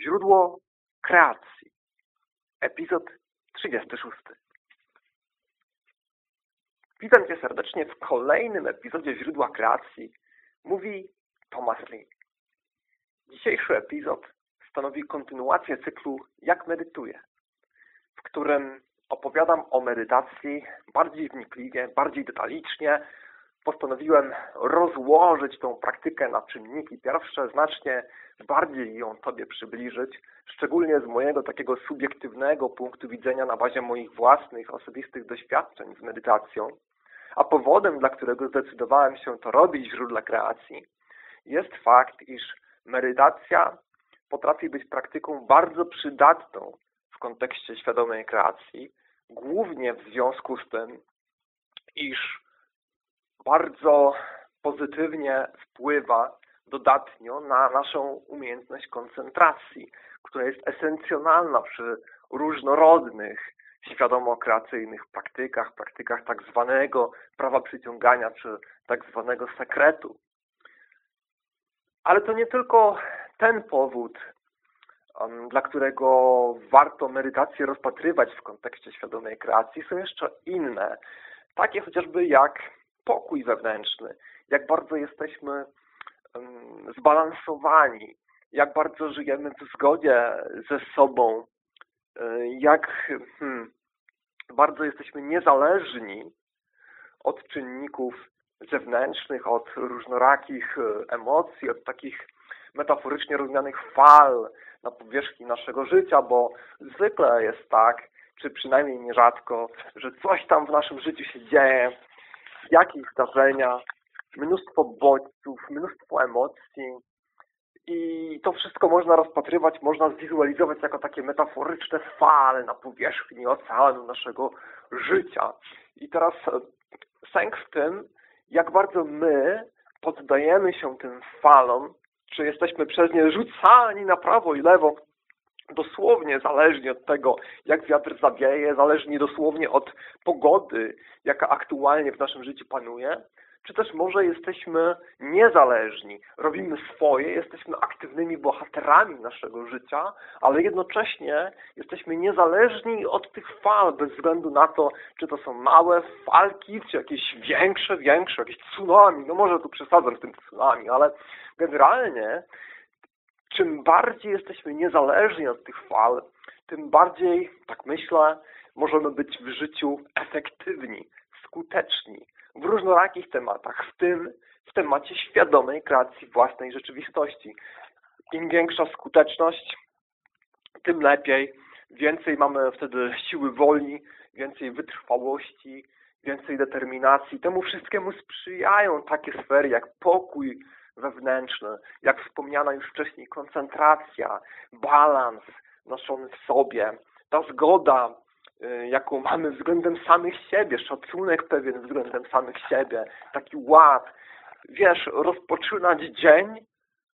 Źródło kreacji. Epizod 36. Witam Cię serdecznie w kolejnym epizodzie Źródła kreacji. Mówi Thomas Lee. Dzisiejszy epizod stanowi kontynuację cyklu Jak medytuję, w którym opowiadam o medytacji bardziej wnikliwie, bardziej detalicznie, postanowiłem rozłożyć tą praktykę na czynniki pierwsze, znacznie bardziej ją Tobie przybliżyć, szczególnie z mojego takiego subiektywnego punktu widzenia na bazie moich własnych, osobistych doświadczeń z medytacją. A powodem, dla którego zdecydowałem się to robić w źródle kreacji, jest fakt, iż medytacja potrafi być praktyką bardzo przydatną w kontekście świadomej kreacji, głównie w związku z tym, iż bardzo pozytywnie wpływa dodatnio na naszą umiejętność koncentracji, która jest esencjonalna przy różnorodnych, świadomo-kreacyjnych praktykach, praktykach tak zwanego prawa przyciągania, czy tak zwanego sekretu. Ale to nie tylko ten powód, dla którego warto medytację rozpatrywać w kontekście świadomej kreacji. Są jeszcze inne, takie chociażby jak spokój wewnętrzny, jak bardzo jesteśmy zbalansowani, jak bardzo żyjemy w zgodzie ze sobą, e, jak hmm, bardzo jesteśmy niezależni od czynników zewnętrznych, od różnorakich e, emocji, od takich metaforycznie rozumianych fal na powierzchni naszego życia, bo zwykle jest tak, czy przynajmniej nierzadko, że coś tam w naszym życiu się dzieje, jakieś zdarzenia, mnóstwo bodźców, mnóstwo emocji i to wszystko można rozpatrywać, można zwizualizować jako takie metaforyczne fale na powierzchni oceanu naszego życia. I teraz e, sęk w tym, jak bardzo my poddajemy się tym falom, czy jesteśmy przez nie rzucani na prawo i lewo, dosłownie zależnie od tego, jak wiatr zawieje, zależnie dosłownie od pogody, jaka aktualnie w naszym życiu panuje, czy też może jesteśmy niezależni, robimy swoje, jesteśmy aktywnymi bohaterami naszego życia, ale jednocześnie jesteśmy niezależni od tych fal, bez względu na to, czy to są małe falki, czy jakieś większe, większe, jakieś tsunami. No może tu przesadzam z tym tsunami, ale generalnie czym bardziej jesteśmy niezależni od tych fal, tym bardziej, tak myślę, możemy być w życiu efektywni, skuteczni w różnorakich tematach, w tym w temacie świadomej kreacji własnej rzeczywistości. Im większa skuteczność, tym lepiej. Więcej mamy wtedy siły woli, więcej wytrwałości, więcej determinacji. Temu wszystkiemu sprzyjają takie sfery jak pokój, wewnętrzny, jak wspomniana już wcześniej koncentracja, balans noszony w sobie, ta zgoda, y, jaką mamy względem samych siebie, szacunek pewien względem samych siebie, taki ład. Wiesz, rozpoczynać dzień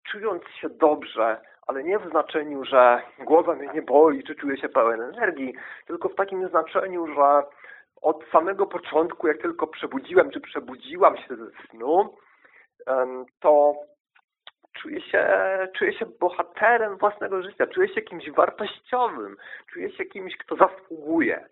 czując się dobrze, ale nie w znaczeniu, że głowa mnie nie boli, czy czuję się pełen energii, tylko w takim znaczeniu, że od samego początku, jak tylko przebudziłem, czy przebudziłam się ze snu, to czuję się, czuję się bohaterem własnego życia, czuję się kimś wartościowym, czuję się kimś, kto zasługuje.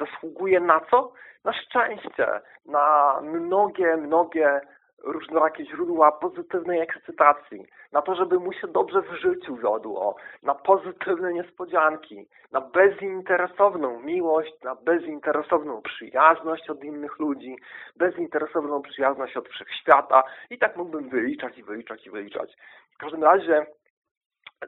Zasługuje na co? Na szczęście, na mnogie, mnogie różnorakie źródła pozytywnej ekscytacji, na to, żeby mu się dobrze w życiu wiodło, na pozytywne niespodzianki, na bezinteresowną miłość, na bezinteresowną przyjazność od innych ludzi, bezinteresowną przyjazność od wszechświata i tak mógłbym wyliczać i wyliczać i wyliczać. W każdym razie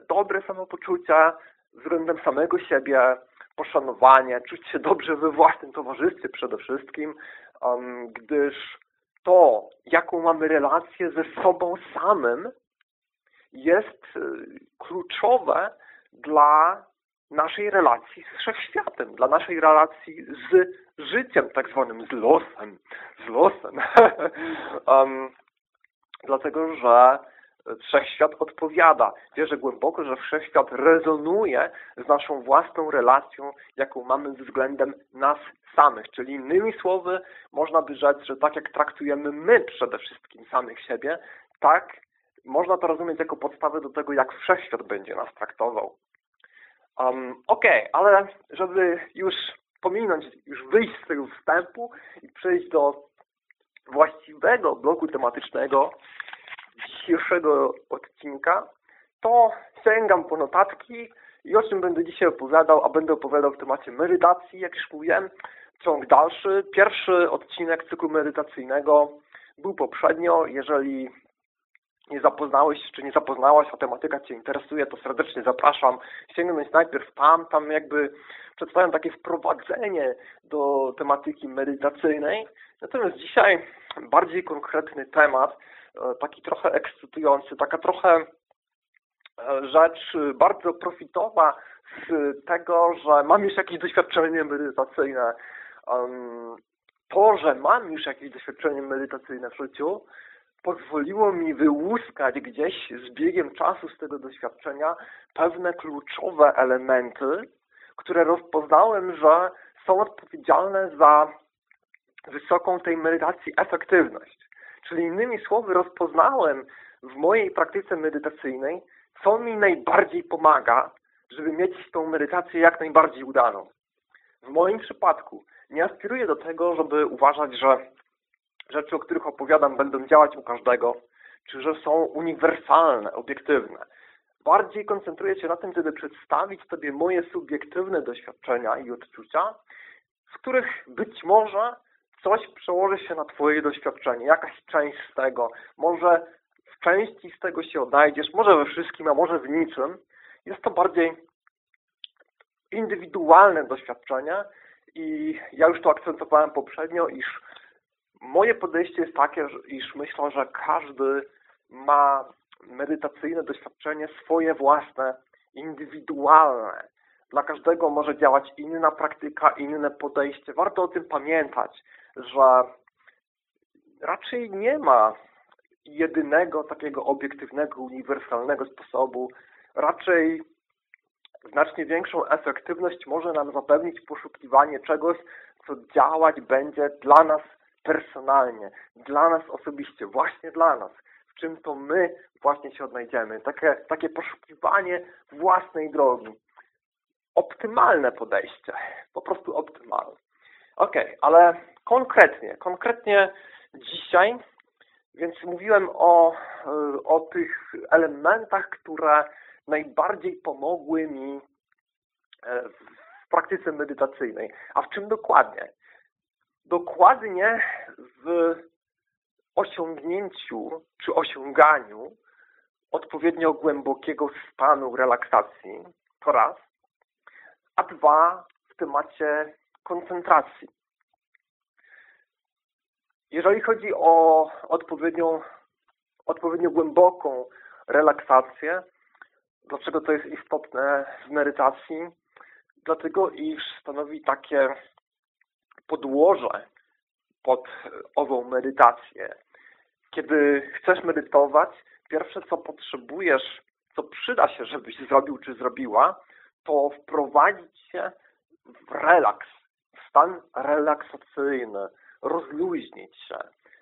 dobre samopoczucie względem samego siebie, poszanowanie, czuć się dobrze we własnym towarzystwie przede wszystkim, um, gdyż to, jaką mamy relację ze sobą samym, jest y, kluczowe dla naszej relacji z wszechświatem, dla naszej relacji z życiem, tak zwanym z losem, z losem. um, dlatego, że Wszechświat odpowiada. Wierzę głęboko, że Wszechświat rezonuje z naszą własną relacją, jaką mamy względem nas samych. Czyli innymi słowy, można by rzec, że tak jak traktujemy my przede wszystkim samych siebie, tak można to rozumieć jako podstawę do tego, jak wszechświat będzie nas traktował. Um, Okej, okay, ale żeby już pominąć, już wyjść z tego wstępu i przejść do właściwego bloku tematycznego dzisiejszego odcinka, to sięgam po notatki i o czym będę dzisiaj opowiadał, a będę opowiadał w temacie medytacji, jak już mówiłem, ciąg dalszy. Pierwszy odcinek cyklu medytacyjnego był poprzednio. Jeżeli nie zapoznałeś czy nie zapoznałaś, a tematyka Cię interesuje, to serdecznie zapraszam sięgnąć najpierw tam, tam jakby przedstawiam takie wprowadzenie do tematyki medytacyjnej. Natomiast dzisiaj bardziej konkretny temat, taki trochę ekscytujący, taka trochę e, rzecz bardzo profitowa z tego, że mam już jakieś doświadczenie medytacyjne. To, że mam już jakieś doświadczenie medytacyjne w życiu, pozwoliło mi wyłuskać gdzieś z biegiem czasu z tego doświadczenia pewne kluczowe elementy, które rozpoznałem, że są odpowiedzialne za wysoką tej medytacji efektywność. Czyli innymi słowy rozpoznałem w mojej praktyce medytacyjnej, co mi najbardziej pomaga, żeby mieć tą medytację jak najbardziej udaną. W moim przypadku nie aspiruję do tego, żeby uważać, że rzeczy, o których opowiadam, będą działać u każdego, czy że są uniwersalne, obiektywne. Bardziej koncentruję się na tym, żeby przedstawić Tobie moje subiektywne doświadczenia i odczucia, z których być może coś przełoży się na Twoje doświadczenie, jakaś część z tego. Może w części z tego się odnajdziesz, może we wszystkim, a może w niczym. Jest to bardziej indywidualne doświadczenie i ja już to akcentowałem poprzednio, iż moje podejście jest takie, iż myślę, że każdy ma medytacyjne doświadczenie swoje własne, indywidualne. Dla każdego może działać inna praktyka, inne podejście. Warto o tym pamiętać, że raczej nie ma jedynego takiego obiektywnego, uniwersalnego sposobu. Raczej znacznie większą efektywność może nam zapewnić poszukiwanie czegoś, co działać będzie dla nas personalnie, dla nas osobiście, właśnie dla nas, w czym to my właśnie się odnajdziemy. Takie, takie poszukiwanie własnej drogi. Optymalne podejście, po prostu optymalne. Ok, ale konkretnie, konkretnie dzisiaj, więc mówiłem o, o tych elementach, które najbardziej pomogły mi e, w praktyce medytacyjnej. A w czym dokładnie? dokładnie w osiągnięciu czy osiąganiu odpowiednio głębokiego stanu relaksacji, to raz, a dwa w temacie koncentracji. Jeżeli chodzi o odpowiednią, odpowiednio głęboką relaksację, dlaczego to jest istotne w medytacji? Dlatego, iż stanowi takie podłoże pod ową medytację. Kiedy chcesz medytować, pierwsze co potrzebujesz, co przyda się, żebyś zrobił czy zrobiła, to wprowadzić się w relaks, w stan relaksacyjny, rozluźnić się.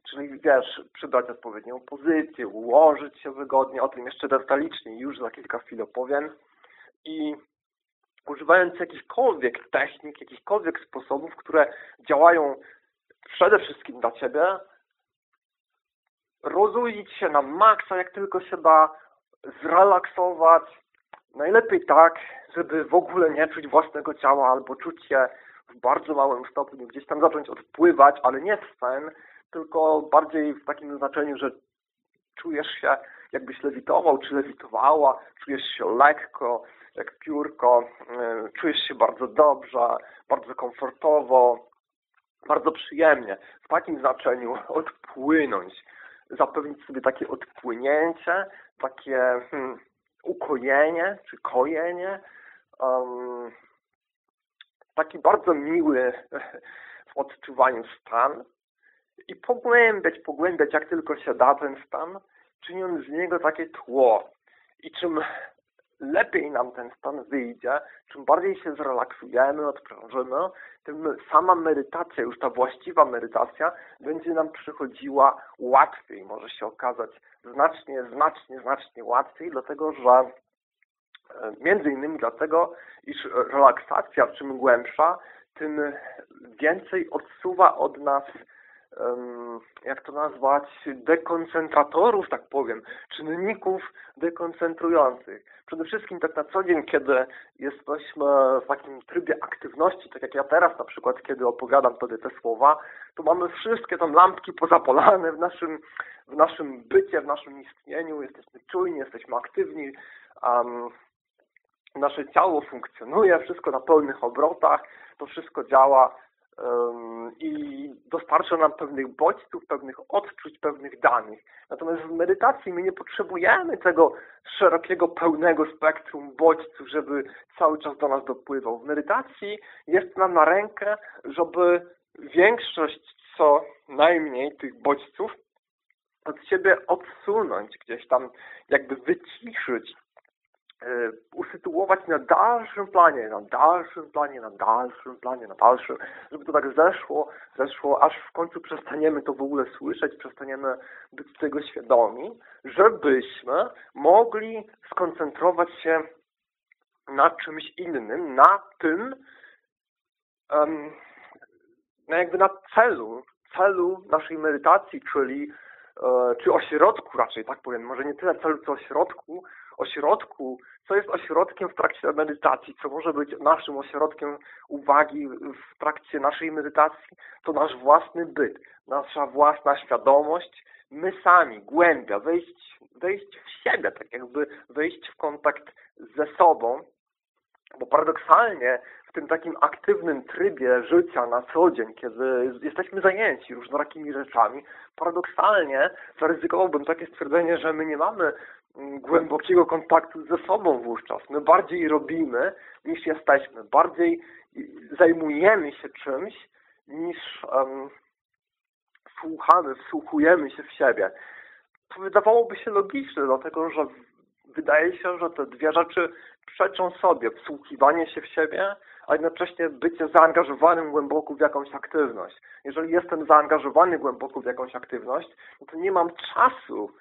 Czyli wiesz, przybrać odpowiednią pozycję, ułożyć się wygodnie, o tym jeszcze detalicznie już za kilka chwil opowiem. I używając jakichkolwiek technik, jakichkolwiek sposobów, które działają przede wszystkim dla Ciebie, rozluźnić się na maksa, jak tylko się da, zrelaksować. Najlepiej tak, żeby w ogóle nie czuć własnego ciała albo czuć je w bardzo małym stopniu, gdzieś tam zacząć odpływać, ale nie w sen, tylko bardziej w takim znaczeniu, że czujesz się jakbyś lewitował czy lewitowała, czujesz się lekko, jak piórko, y, czujesz się bardzo dobrze, bardzo komfortowo, bardzo przyjemnie. W takim znaczeniu odpłynąć, zapewnić sobie takie odpłynięcie, takie hmm, ukojenie czy kojenie, um, taki bardzo miły w odczuwaniu stan. I pogłębiać, pogłębiać jak tylko się da ten stan, czyniąc z niego takie tło. I czym lepiej nam ten stan wyjdzie, czym bardziej się zrelaksujemy, odprężymy, tym sama medytacja, już ta właściwa medytacja będzie nam przychodziła łatwiej. Może się okazać znacznie, znacznie, znacznie łatwiej, dlatego że e, między innymi dlatego, iż relaksacja czym głębsza, tym więcej odsuwa od nas jak to nazwać, dekoncentratorów, tak powiem, czynników dekoncentrujących. Przede wszystkim tak na co dzień, kiedy jesteśmy w takim trybie aktywności, tak jak ja teraz na przykład, kiedy opowiadam sobie te słowa, to mamy wszystkie tam lampki pozapolane w naszym, w naszym bycie, w naszym istnieniu, jesteśmy czujni, jesteśmy aktywni, um, nasze ciało funkcjonuje, wszystko na pełnych obrotach, to wszystko działa i dostarcza nam pewnych bodźców, pewnych odczuć, pewnych danych. Natomiast w medytacji my nie potrzebujemy tego szerokiego, pełnego spektrum bodźców, żeby cały czas do nas dopływał. W medytacji jest nam na rękę, żeby większość co najmniej tych bodźców od siebie odsunąć, gdzieś tam jakby wyciszyć, usytuować na dalszym planie, na dalszym planie, na dalszym planie, na dalszym, żeby to tak zeszło, zeszło, aż w końcu przestaniemy to w ogóle słyszeć, przestaniemy być tego świadomi, żebyśmy mogli skoncentrować się na czymś innym, na tym, um, no jakby na celu, celu naszej medytacji, czyli e, czy ośrodku raczej, tak powiem, może nie tyle celu, co ośrodku, ośrodku, co jest ośrodkiem w trakcie medytacji, co może być naszym ośrodkiem uwagi w trakcie naszej medytacji, to nasz własny byt, nasza własna świadomość, my sami, głębia, wejść, wejść w siebie, tak jakby wejść w kontakt ze sobą, bo paradoksalnie w tym takim aktywnym trybie życia na co dzień, kiedy jesteśmy zajęci różnorakimi rzeczami, paradoksalnie zaryzykowałbym takie stwierdzenie, że my nie mamy głębokiego kontaktu ze sobą wówczas. My bardziej robimy niż jesteśmy. Bardziej zajmujemy się czymś niż um, słuchamy, wsłuchujemy się w siebie. To wydawałoby się logiczne, dlatego że wydaje się, że te dwie rzeczy przeczą sobie. Wsłuchiwanie się w siebie, a jednocześnie bycie zaangażowanym głęboko w jakąś aktywność. Jeżeli jestem zaangażowany głęboko w jakąś aktywność, no to nie mam czasu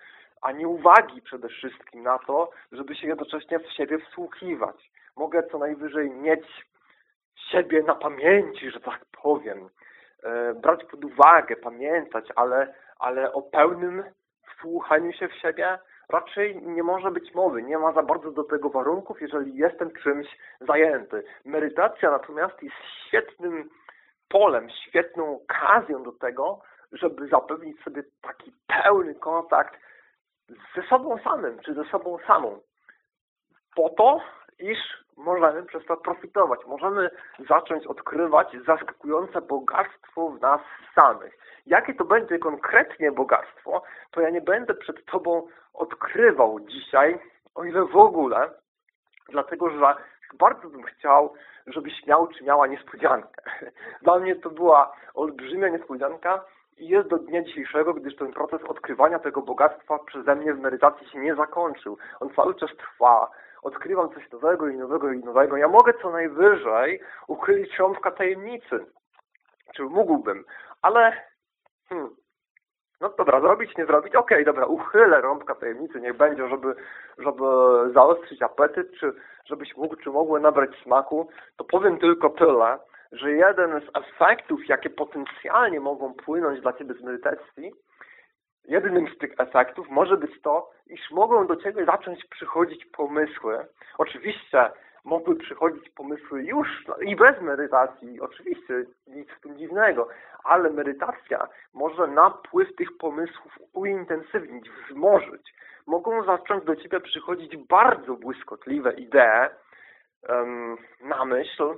ani uwagi przede wszystkim na to, żeby się jednocześnie w siebie wsłuchiwać. Mogę co najwyżej mieć siebie na pamięci, że tak powiem, e, brać pod uwagę, pamiętać, ale, ale o pełnym wsłuchaniu się w siebie raczej nie może być mowy. Nie ma za bardzo do tego warunków, jeżeli jestem czymś zajęty. Medytacja natomiast jest świetnym polem, świetną okazją do tego, żeby zapewnić sobie taki pełny kontakt ze sobą samym, czy ze sobą samą. Po to, iż możemy przez to profitować. Możemy zacząć odkrywać zaskakujące bogactwo w nas samych. Jakie to będzie konkretnie bogactwo, to ja nie będę przed Tobą odkrywał dzisiaj, o ile w ogóle, dlatego że bardzo bym chciał, żebyś miał czy miała niespodziankę. Dla mnie to była olbrzymia niespodzianka, i jest do dnia dzisiejszego, gdyż ten proces odkrywania tego bogactwa przeze mnie w medytacji się nie zakończył. On cały czas trwa. Odkrywam coś nowego i nowego i nowego. Ja mogę co najwyżej uchylić rąbka tajemnicy. Czy mógłbym, ale hmm, no dobra, zrobić, nie zrobić, okej, okay, dobra, uchylę rąbka tajemnicy, niech będzie, żeby, żeby zaostrzyć apetyt, czy żebyś mógł, czy mogły nabrać smaku, to powiem tylko tyle, że jeden z efektów, jakie potencjalnie mogą płynąć dla Ciebie z medytacji, jednym z tych efektów może być to, iż mogą do Ciebie zacząć przychodzić pomysły. Oczywiście mogły przychodzić pomysły już no, i bez medytacji, oczywiście, nic w tym dziwnego, ale medytacja może napływ tych pomysłów uintensywnić, wzmożyć. Mogą zacząć do Ciebie przychodzić bardzo błyskotliwe idee na myśl,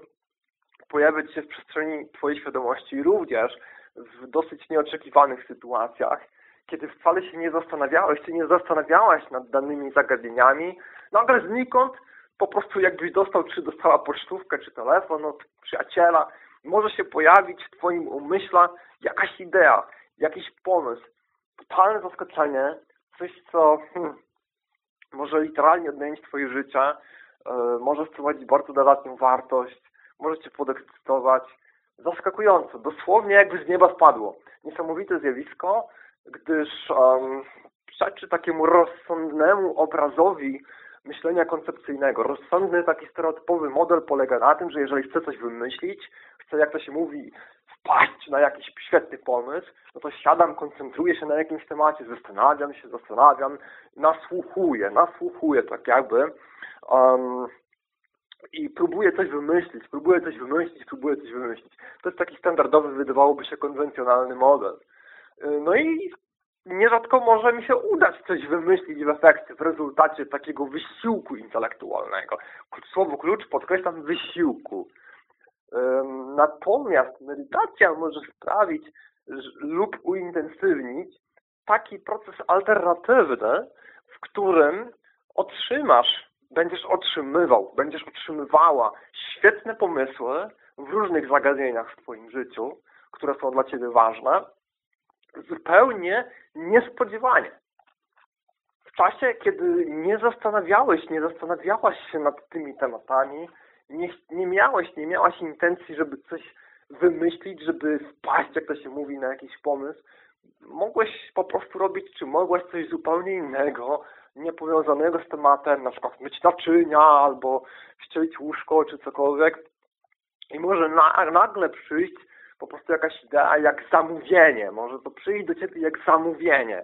pojawiać się w przestrzeni Twojej świadomości również w dosyć nieoczekiwanych sytuacjach, kiedy wcale się nie zastanawiałeś, czy nie zastanawiałaś nad danymi zagadnieniami, nagle znikąd po prostu jakbyś dostał, czy dostała pocztówkę, czy telefon od przyjaciela, może się pojawić w Twoim umyśle jakaś idea, jakiś pomysł. Totalne zaskoczenie, coś co hmm, może literalnie odmienić Twoje życie, e, może wprowadzić bardzo dodatnią wartość, może Cię podekscytować. Zaskakująco, dosłownie jakby z nieba spadło. Niesamowite zjawisko, gdyż um, przeczy takiemu rozsądnemu obrazowi myślenia koncepcyjnego. Rozsądny, taki stereotypowy model polega na tym, że jeżeli chcę coś wymyślić, chcę, jak to się mówi, wpaść na jakiś świetny pomysł, no to siadam, koncentruję się na jakimś temacie, zastanawiam się, zastanawiam, nasłuchuję, nasłuchuję tak jakby um, i próbuję coś wymyślić, próbuję coś wymyślić, próbuję coś wymyślić. To jest taki standardowy, wydawałoby się konwencjonalny model. Y, no i nierzadko może mi się udać coś wymyślić w efekcie, w rezultacie takiego wysiłku intelektualnego. Słowo klucz podkreślam wysiłku. Natomiast medytacja może sprawić lub uintensywnić taki proces alternatywny, w którym otrzymasz, będziesz otrzymywał, będziesz otrzymywała świetne pomysły w różnych zagadnieniach w Twoim życiu, które są dla Ciebie ważne, zupełnie niespodziewanie. W czasie, kiedy nie zastanawiałeś, nie zastanawiałaś się nad tymi tematami, nie, nie miałeś, nie miałaś intencji, żeby coś wymyślić, żeby wpaść, jak to się mówi, na jakiś pomysł, mogłeś po prostu robić, czy mogłaś coś zupełnie innego, niepowiązanego z tematem, na przykład myć naczynia, albo ścielić łóżko, czy cokolwiek. I może na, nagle przyjść po prostu jakaś idea jak zamówienie. Może to przyjść do Ciebie jak zamówienie.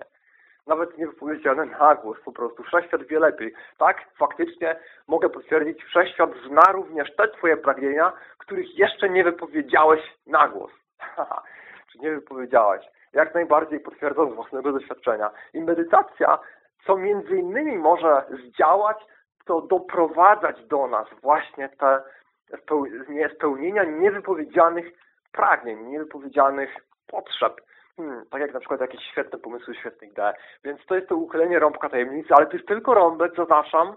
Nawet nie wypowiedziane na głos po prostu. Wszechświat wie lepiej. Tak, faktycznie mogę potwierdzić, Wszechświat zna również te Twoje pragnienia, których jeszcze nie wypowiedziałeś na głos. Czy nie wypowiedziałeś. Jak najbardziej potwierdzam z własnego doświadczenia. I medytacja, co między innymi może zdziałać, to doprowadzać do nas właśnie te spełnienia niewypowiedzianych pragnień, niewypowiedzianych potrzeb. Hmm, tak jak na przykład jakieś świetne pomysły, świetne idee. Więc to jest to uchylenie rąbka tajemnicy, ale to jest tylko rąbek, zaznaczam,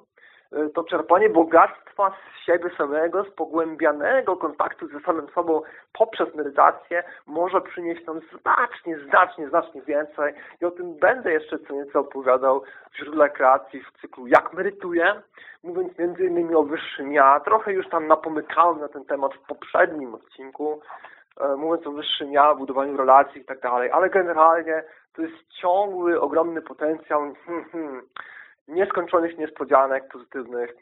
to czerpanie bogactwa z siebie samego, z pogłębianego kontaktu ze samym sobą poprzez medytację może przynieść nam znacznie, znacznie, znacznie więcej. I o tym będę jeszcze co nieco opowiadał w źródle kreacji w cyklu Jak medytuję, mówiąc innymi o wyższym ja. Trochę już tam napomykałem na ten temat w poprzednim odcinku, E, mówiąc o wyższym ja, budowaniu relacji i tak dalej, ale generalnie to jest ciągły, ogromny potencjał hmm, hmm, nieskończonych niespodzianek pozytywnych,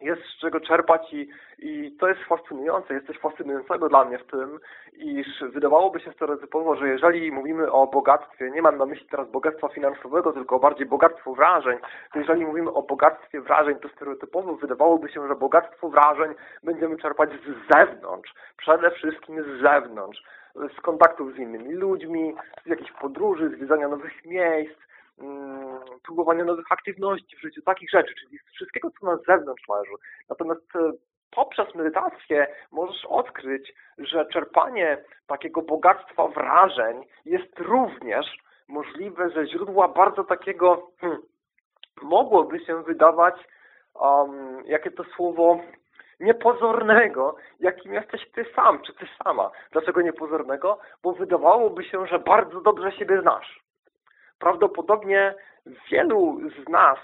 jest z czego czerpać i, i to jest fascynujące, jest coś fascynującego dla mnie w tym, iż wydawałoby się stereotypowo, że jeżeli mówimy o bogactwie, nie mam na myśli teraz bogactwa finansowego, tylko bardziej bogactwo wrażeń, to jeżeli mówimy o bogactwie wrażeń, to stereotypowo wydawałoby się, że bogactwo wrażeń będziemy czerpać z zewnątrz, przede wszystkim z zewnątrz, z kontaktów z innymi ludźmi, z jakichś podróży, zwiedzania nowych miejsc, próbowania nowych aktywności w życiu, takich rzeczy, czyli wszystkiego, co na zewnątrz leży. Natomiast e, poprzez medytację możesz odkryć, że czerpanie takiego bogactwa wrażeń jest również możliwe ze źródła bardzo takiego, hmm, mogłoby się wydawać, um, jakie to słowo, niepozornego, jakim jesteś ty sam, czy ty sama. Dlaczego niepozornego? Bo wydawałoby się, że bardzo dobrze siebie znasz prawdopodobnie wielu z nas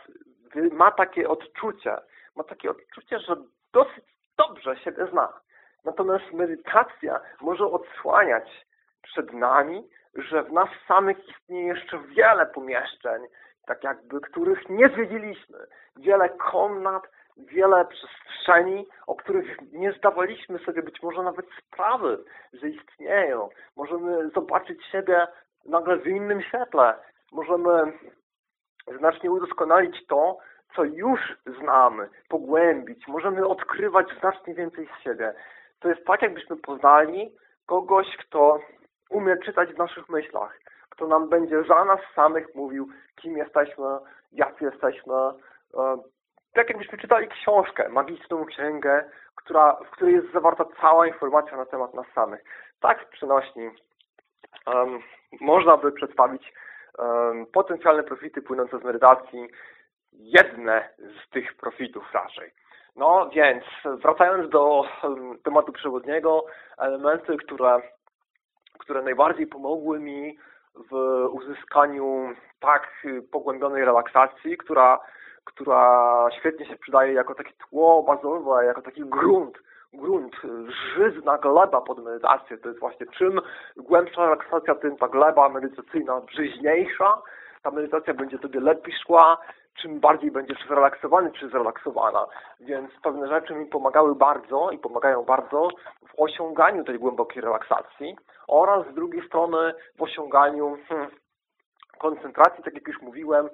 ma takie odczucie, ma takie odczucie, że dosyć dobrze siebie zna. Natomiast medytacja może odsłaniać przed nami, że w nas samych istnieje jeszcze wiele pomieszczeń, tak jakby, których nie zwiedziliśmy. Wiele komnat, wiele przestrzeni, o których nie zdawaliśmy sobie być może nawet sprawy, że istnieją. Możemy zobaczyć siebie nagle w innym świetle, możemy znacznie udoskonalić to, co już znamy, pogłębić, możemy odkrywać znacznie więcej z siebie. To jest tak, jakbyśmy poznali kogoś, kto umie czytać w naszych myślach, kto nam będzie za nas samych mówił, kim jesteśmy, jak jesteśmy. E, tak jakbyśmy czytali książkę, magiczną księgę, która, w której jest zawarta cała informacja na temat nas samych. Tak w przenośni um, można by przedstawić potencjalne profity płynące z medytacji, jedne z tych profitów raczej. No więc wracając do tematu przewodniego, elementy, które, które najbardziej pomogły mi w uzyskaniu tak pogłębionej relaksacji, która która świetnie się przydaje jako takie tło bazowe, jako taki grunt, grunt, żyzna gleba pod medytację. To jest właśnie czym głębsza relaksacja, tym ta gleba medytacyjna brzyźniejsza, ta medytacja będzie Tobie lepiej szła, czym bardziej będziesz zrelaksowany czy zrelaksowana. Więc pewne rzeczy mi pomagały bardzo i pomagają bardzo w osiąganiu tej głębokiej relaksacji oraz z drugiej strony w osiąganiu hmm, koncentracji, tak jak już mówiłem,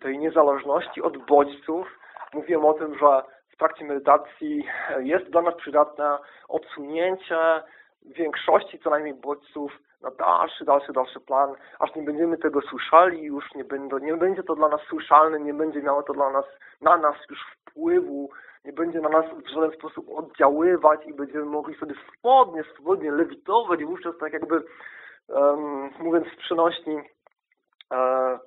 tej niezależności od bodźców. Mówiłem o tym, że trakcie medytacji jest dla nas przydatne odsunięcie większości co najmniej bodźców na dalszy, dalszy, dalszy plan, aż nie będziemy tego słyszeli, już nie, będą, nie będzie to dla nas słyszalne, nie będzie miało to dla nas, na nas już wpływu, nie będzie na nas w żaden sposób oddziaływać i będziemy mogli sobie swobodnie, swobodnie lewitować i wówczas tak jakby, um, mówiąc w przenośni, e,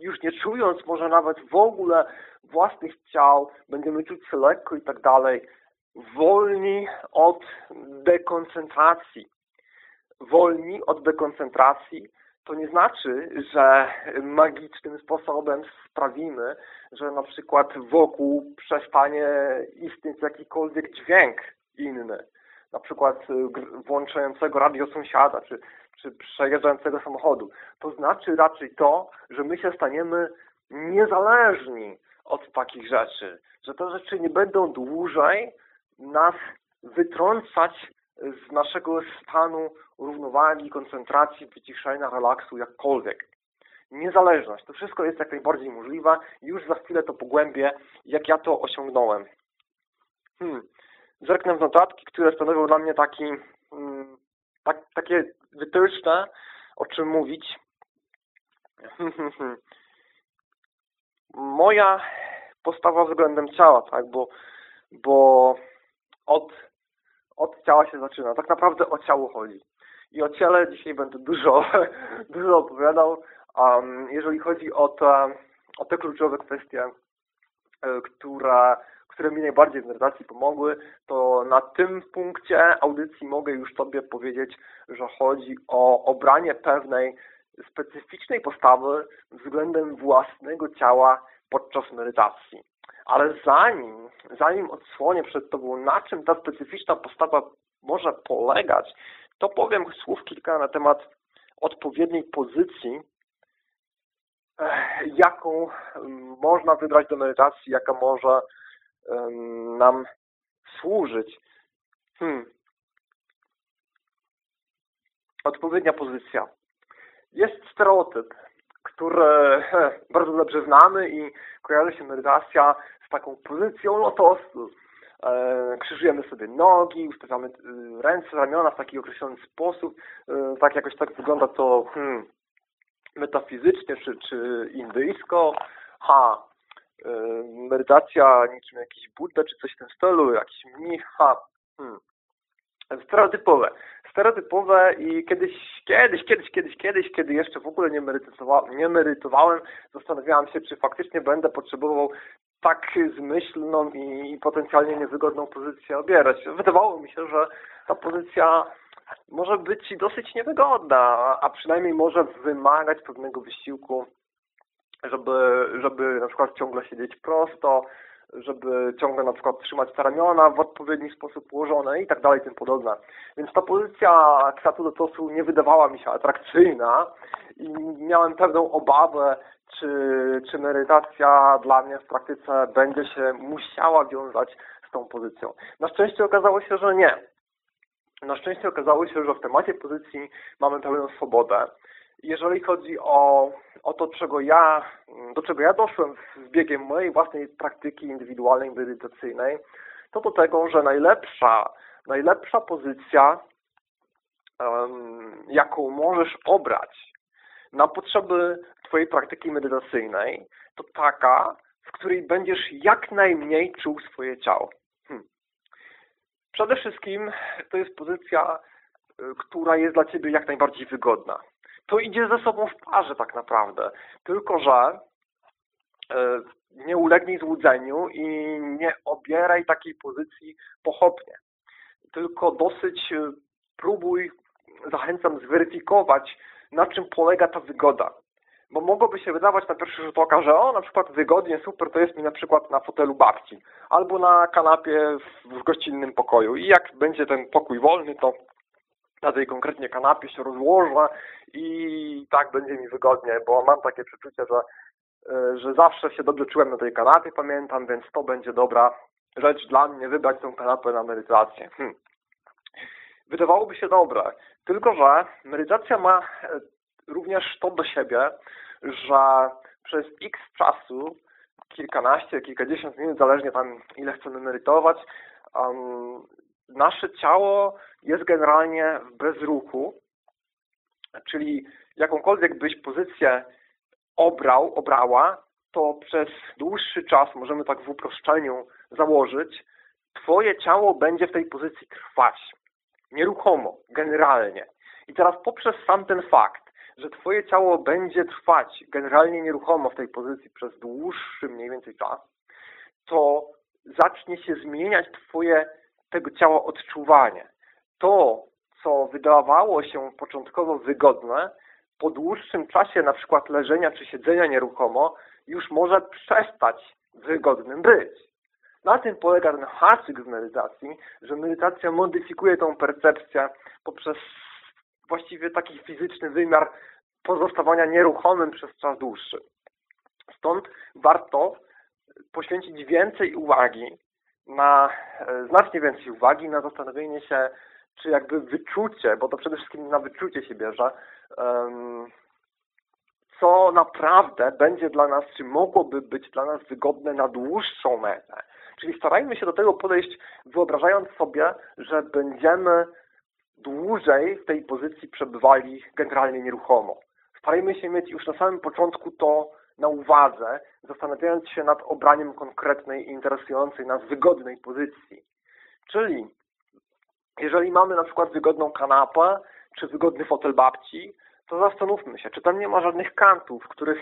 już nie czując może nawet w ogóle własnych ciał, będziemy czuć się lekko i tak dalej, wolni od dekoncentracji. Wolni od dekoncentracji to nie znaczy, że magicznym sposobem sprawimy, że na przykład wokół przestanie istnieć jakikolwiek dźwięk inny, na przykład włączającego radio sąsiada, czy, czy przejeżdżającego samochodu. To znaczy raczej to, że my się staniemy niezależni od takich rzeczy, że te rzeczy nie będą dłużej nas wytrącać z naszego stanu równowagi, koncentracji, wyciszenia, relaksu, jakkolwiek. Niezależność. To wszystko jest jak najbardziej możliwe. Już za chwilę to pogłębię, jak ja to osiągnąłem. Hmm. Zerknę w notatki, które stanowią dla mnie taki, hmm, tak, takie wytyczne, o czym mówić. Moja postawa względem ciała, tak, bo, bo od, od ciała się zaczyna. Tak naprawdę o ciało chodzi. I o ciele dzisiaj będę dużo, dużo opowiadał. Um, jeżeli chodzi o te, o te kluczowe kwestie, e, które, które mi najbardziej w medytacji pomogły, to na tym punkcie audycji mogę już Tobie powiedzieć, że chodzi o obranie pewnej specyficznej postawy względem własnego ciała podczas medytacji. Ale zanim, zanim odsłonię przed Tobą, na czym ta specyficzna postawa może polegać, to powiem słów kilka na temat odpowiedniej pozycji, jaką można wybrać do medytacji, jaka może nam służyć. Hmm. Odpowiednia pozycja. Jest stereotyp, który bardzo dobrze znamy i kojarzy się medytacja z taką pozycją lotosu. E, krzyżujemy sobie nogi, ustawiamy e, ręce, ramiona w taki określony sposób. E, tak jakoś tak wygląda to hmm, metafizycznie czy, czy indyjsko. Ha, medytacja niczym jakiś Buddha czy coś w tym stylu, jakiś mnich. Ha, hmm. Stereotypowe. Stereotypowe i kiedyś, kiedyś, kiedyś, kiedyś, kiedyś, kiedy jeszcze w ogóle nie, merytowałem, nie merytowałem, zastanawiałem się, czy faktycznie będę potrzebował tak zmyślną i potencjalnie niewygodną pozycję obierać. Wydawało mi się, że ta pozycja może być dosyć niewygodna, a przynajmniej może wymagać pewnego wysiłku, żeby, żeby na przykład ciągle siedzieć prosto, żeby ciągle na przykład trzymać te ramiona w odpowiedni sposób ułożone i tak dalej, tym podobne. Więc ta pozycja kwiatu do tosu nie wydawała mi się atrakcyjna i miałem pewną obawę, czy, czy medytacja dla mnie w praktyce będzie się musiała wiązać z tą pozycją. Na szczęście okazało się, że nie. Na szczęście okazało się, że w temacie pozycji mamy pełną swobodę. Jeżeli chodzi o, o to, czego ja, do czego ja doszłem z biegiem mojej własnej praktyki indywidualnej, medytacyjnej, to do tego, że najlepsza, najlepsza pozycja, um, jaką możesz obrać na potrzeby Twojej praktyki medytacyjnej, to taka, w której będziesz jak najmniej czuł swoje ciało. Hmm. Przede wszystkim to jest pozycja, y, która jest dla Ciebie jak najbardziej wygodna. To idzie ze sobą w parze tak naprawdę. Tylko, że y, nie ulegnij złudzeniu i nie obieraj takiej pozycji pochopnie. Tylko dosyć y, próbuj, zachęcam, zweryfikować, na czym polega ta wygoda. Bo mogłoby się wydawać na pierwszy rzut oka, że o, na przykład wygodnie, super, to jest mi na przykład na fotelu babci albo na kanapie w gościnnym pokoju i jak będzie ten pokój wolny, to na tej konkretnie kanapie się rozłożę i tak będzie mi wygodnie, bo mam takie przeczucie, że, e, że zawsze się dobrze czułem na tej kanapie, pamiętam, więc to będzie dobra rzecz dla mnie, wybrać tą kanapę na medytację. Hm. Wydawałoby się dobre, tylko że medytacja ma e, również to do siebie, że przez x czasu, kilkanaście, kilkadziesiąt minut, zależnie tam ile chcemy medytować, um, nasze ciało jest generalnie w bezruchu, czyli jakąkolwiek byś pozycję obrał, obrała, to przez dłuższy czas, możemy tak w uproszczeniu założyć, Twoje ciało będzie w tej pozycji trwać. Nieruchomo, generalnie. I teraz poprzez sam ten fakt, że Twoje ciało będzie trwać generalnie nieruchomo w tej pozycji przez dłuższy mniej więcej czas, to zacznie się zmieniać Twoje tego ciała odczuwanie. To, co wydawało się początkowo wygodne, po dłuższym czasie na przykład leżenia czy siedzenia nieruchomo, już może przestać wygodnym być. Na tym polega ten haczyk w medytacji, że medytacja modyfikuje tą percepcję poprzez właściwie taki fizyczny wymiar pozostawania nieruchomym przez czas dłuższy. Stąd warto poświęcić więcej uwagi na, e, znacznie więcej uwagi na zastanowienie się, czy jakby wyczucie, bo to przede wszystkim na wyczucie się bierze, co naprawdę będzie dla nas, czy mogłoby być dla nas wygodne na dłuższą metę. Czyli starajmy się do tego podejść, wyobrażając sobie, że będziemy dłużej w tej pozycji przebywali generalnie nieruchomo. Starajmy się mieć już na samym początku to na uwadze, zastanawiając się nad obraniem konkretnej interesującej nas wygodnej pozycji. Czyli jeżeli mamy na przykład wygodną kanapę, czy wygodny fotel babci, to zastanówmy się, czy tam nie ma żadnych kantów, których,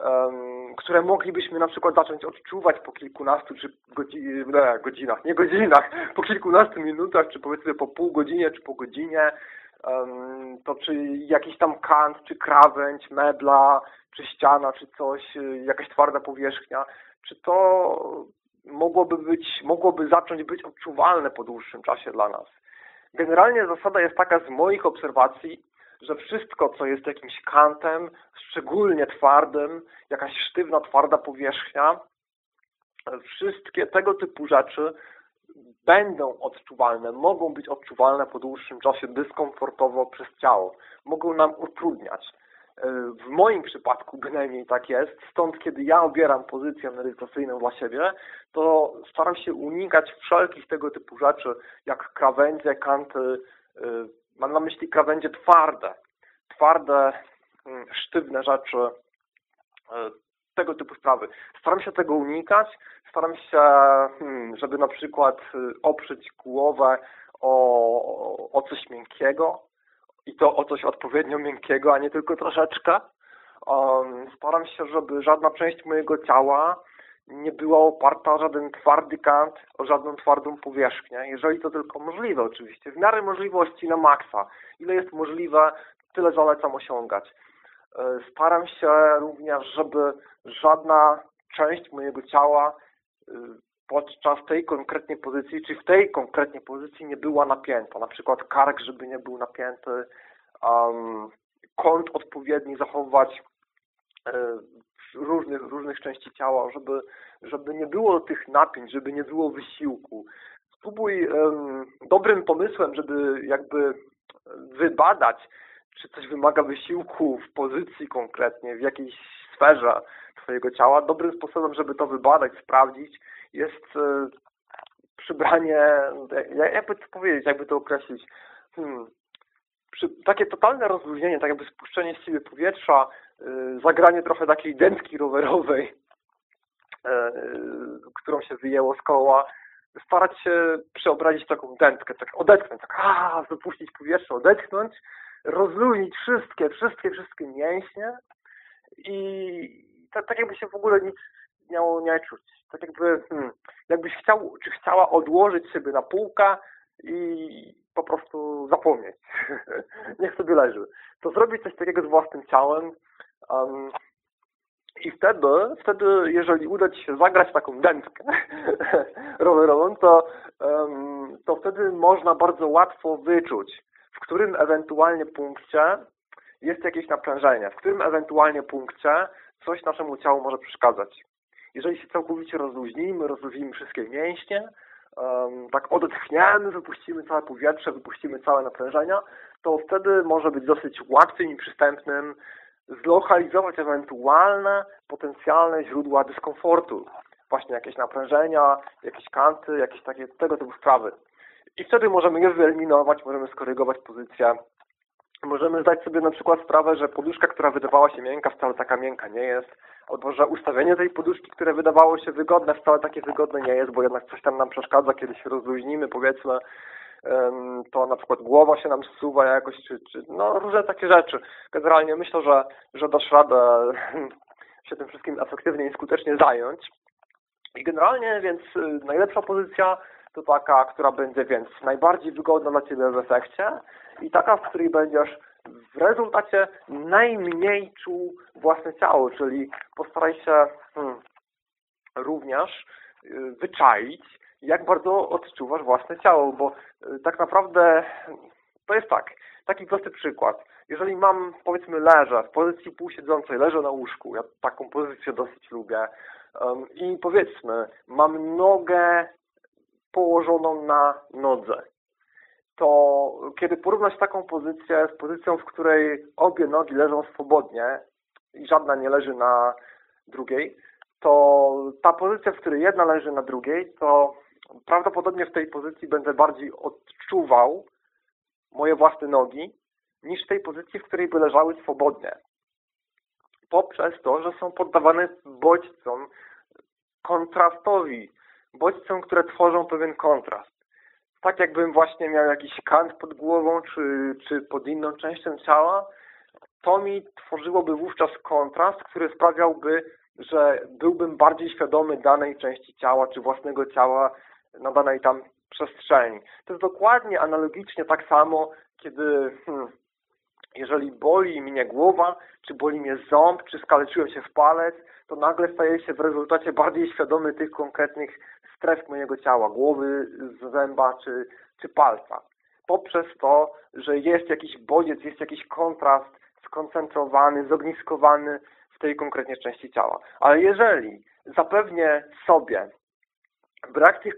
um, które moglibyśmy na przykład zacząć odczuwać po kilkunastu czy nie, godzinach, nie godzinach, po kilkunastu minutach, czy powiedzmy po pół godzinie, czy po godzinie, to czy jakiś tam kant, czy krawędź, mebla, czy ściana, czy coś, y, jakaś twarda powierzchnia, czy to mogłoby być, mogłoby zacząć być odczuwalne po dłuższym czasie dla nas. Generalnie zasada jest taka z moich obserwacji, że wszystko, co jest jakimś kantem, szczególnie twardym, jakaś sztywna, twarda powierzchnia, wszystkie tego typu rzeczy będą odczuwalne, mogą być odczuwalne po dłuższym czasie dyskomfortowo przez ciało. Mogą nam utrudniać. W moim przypadku bynajmniej tak jest, stąd kiedy ja obieram pozycję medytacyjną dla siebie, to staram się unikać wszelkich tego typu rzeczy, jak krawędzie, kanty, y, mam na myśli krawędzie twarde, twarde, mm, sztywne rzeczy, y, tego typu sprawy. Staram się tego unikać, staram się, hmm, żeby na przykład y, oprzeć głowę o, o coś miękkiego, i to o coś odpowiednio miękkiego, a nie tylko troszeczkę. Um, staram się, żeby żadna część mojego ciała nie była oparta o żaden twardy kant, o żadną twardą powierzchnię, jeżeli to tylko możliwe oczywiście, w miarę możliwości na maksa. Ile jest możliwe, tyle zalecam osiągać. E, staram się również, żeby żadna część mojego ciała y, podczas tej konkretnej pozycji, czy w tej konkretnej pozycji nie była napięta. Na przykład kark, żeby nie był napięty, um, kąt odpowiedni zachować e, różnych, różnych części ciała, żeby, żeby nie było tych napięć, żeby nie było wysiłku. Spróbuj um, dobrym pomysłem, żeby jakby wybadać, czy coś wymaga wysiłku w pozycji konkretnie, w jakiejś sferze Twojego ciała. Dobrym sposobem, żeby to wybadać, sprawdzić, jest e, przybranie, jakby to powiedzieć, jakby to określić, hmm, przy, takie totalne rozluźnienie, tak jakby spuszczenie z siebie powietrza, e, zagranie trochę takiej dętki rowerowej, e, którą się wyjęło z koła, starać się przeobrazić taką dętkę, tak odetchnąć, tak a, wypuścić powietrze, odetchnąć, rozluźnić wszystkie, wszystkie, wszystkie mięśnie i tak, tak jakby się w ogóle nic miało nie czuć. Tak jakby, hmm, jakbyś chciał, czy chciała odłożyć sobie na półkę i po prostu zapomnieć. Niech sobie leży. To zrobić coś takiego z własnym ciałem, um, I wtedy, wtedy, jeżeli uda Ci się zagrać taką dętkę rowerową, to, to wtedy można bardzo łatwo wyczuć, w którym ewentualnie punkcie jest jakieś naprężenie, w którym ewentualnie punkcie coś naszemu ciału może przeszkadzać. Jeżeli się całkowicie rozluźnimy, rozluźnimy wszystkie mięśnie, um, tak odetchniemy, wypuścimy całe powietrze, wypuścimy całe naprężenia, to wtedy może być dosyć łatwym i przystępnym zlokalizować ewentualne potencjalne źródła dyskomfortu. Właśnie jakieś naprężenia, jakieś kanty, jakieś takie tego typu sprawy. I wtedy możemy je wyeliminować, możemy skorygować pozycję. Możemy zdać sobie na przykład sprawę, że poduszka, która wydawała się miękka, wcale taka miękka nie jest. Albo że ustawienie tej poduszki, które wydawało się wygodne, wcale takie wygodne nie jest, bo jednak coś tam nam przeszkadza, kiedy się rozluźnimy, powiedzmy, to na przykład głowa się nam zsuwa jakoś, czy, czy no różne takie rzeczy. Generalnie myślę, że, że dasz radę się tym wszystkim efektywnie i skutecznie zająć. I generalnie więc y, najlepsza pozycja to taka, która będzie więc najbardziej wygodna dla Ciebie w efekcie i taka, w której będziesz w rezultacie najmniej czuł własne ciało, czyli postaraj się hmm, również y, wyczaić, jak bardzo odczuwasz własne ciało, bo y, tak naprawdę to jest tak, taki prosty przykład. Jeżeli mam, powiedzmy, leżę w pozycji półsiedzącej, leżę na łóżku, ja taką pozycję dosyć lubię um, i powiedzmy, mam nogę położoną na nodze, to kiedy porównać taką pozycję z pozycją, w której obie nogi leżą swobodnie i żadna nie leży na drugiej, to ta pozycja, w której jedna leży na drugiej, to prawdopodobnie w tej pozycji będę bardziej odczuwał moje własne nogi niż w tej pozycji, w której by leżały swobodnie. Poprzez to, że są poddawane bodźcom, kontrastowi, bodźcom, które tworzą pewien kontrast. Tak jakbym właśnie miał jakiś kant pod głową, czy, czy pod inną częścią ciała, to mi tworzyłoby wówczas kontrast, który sprawiałby, że byłbym bardziej świadomy danej części ciała, czy własnego ciała, na danej tam przestrzeni. To jest dokładnie analogicznie tak samo, kiedy hmm, jeżeli boli mnie głowa, czy boli mnie ząb, czy skaleczyłem się w palec, to nagle staję się w rezultacie bardziej świadomy tych konkretnych stref mojego ciała, głowy, zęba czy, czy palca. Poprzez to, że jest jakiś bodziec, jest jakiś kontrast skoncentrowany, zogniskowany w tej konkretnie części ciała. Ale jeżeli zapewnię sobie brak tych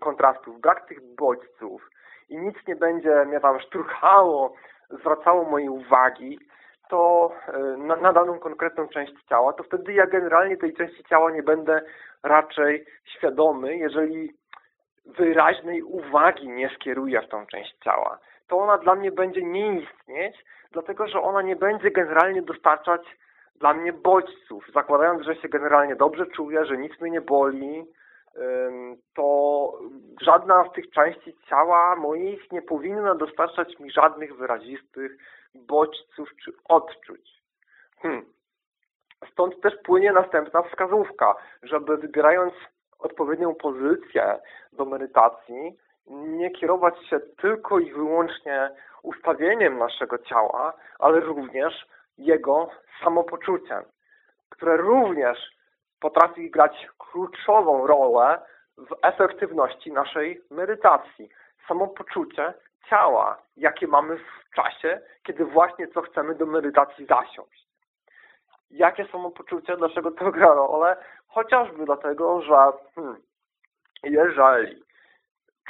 kontrastów, brak tych bodźców i nic nie będzie mnie tam szturchało, zwracało mojej uwagi, to e, na, daną konkretną część ciała, to wtedy ja generalnie tej części ciała nie będę raczej świadomy, jeżeli wyraźnej uwagi nie skieruję w tą część ciała. To ona dla mnie będzie nie istnieć, dlatego że ona nie będzie generalnie dostarczać dla mnie bodźców, zakładając, że się generalnie dobrze czuję, że nic mnie nie boli, to żadna z tych części ciała moich nie powinna dostarczać mi żadnych wyrazistych bodźców czy odczuć. Hmm. Stąd też płynie następna wskazówka, żeby wybierając odpowiednią pozycję do medytacji, nie kierować się tylko i wyłącznie ustawieniem naszego ciała, ale również jego samopoczuciem, które również potrafi grać kluczową rolę w efektywności naszej medytacji. Samopoczucie ciała, jakie mamy w czasie, kiedy właśnie co chcemy do medytacji zasiąść. Jakie samopoczucie, dlaczego to gra rolę? Chociażby dlatego, że hmm, jeżeli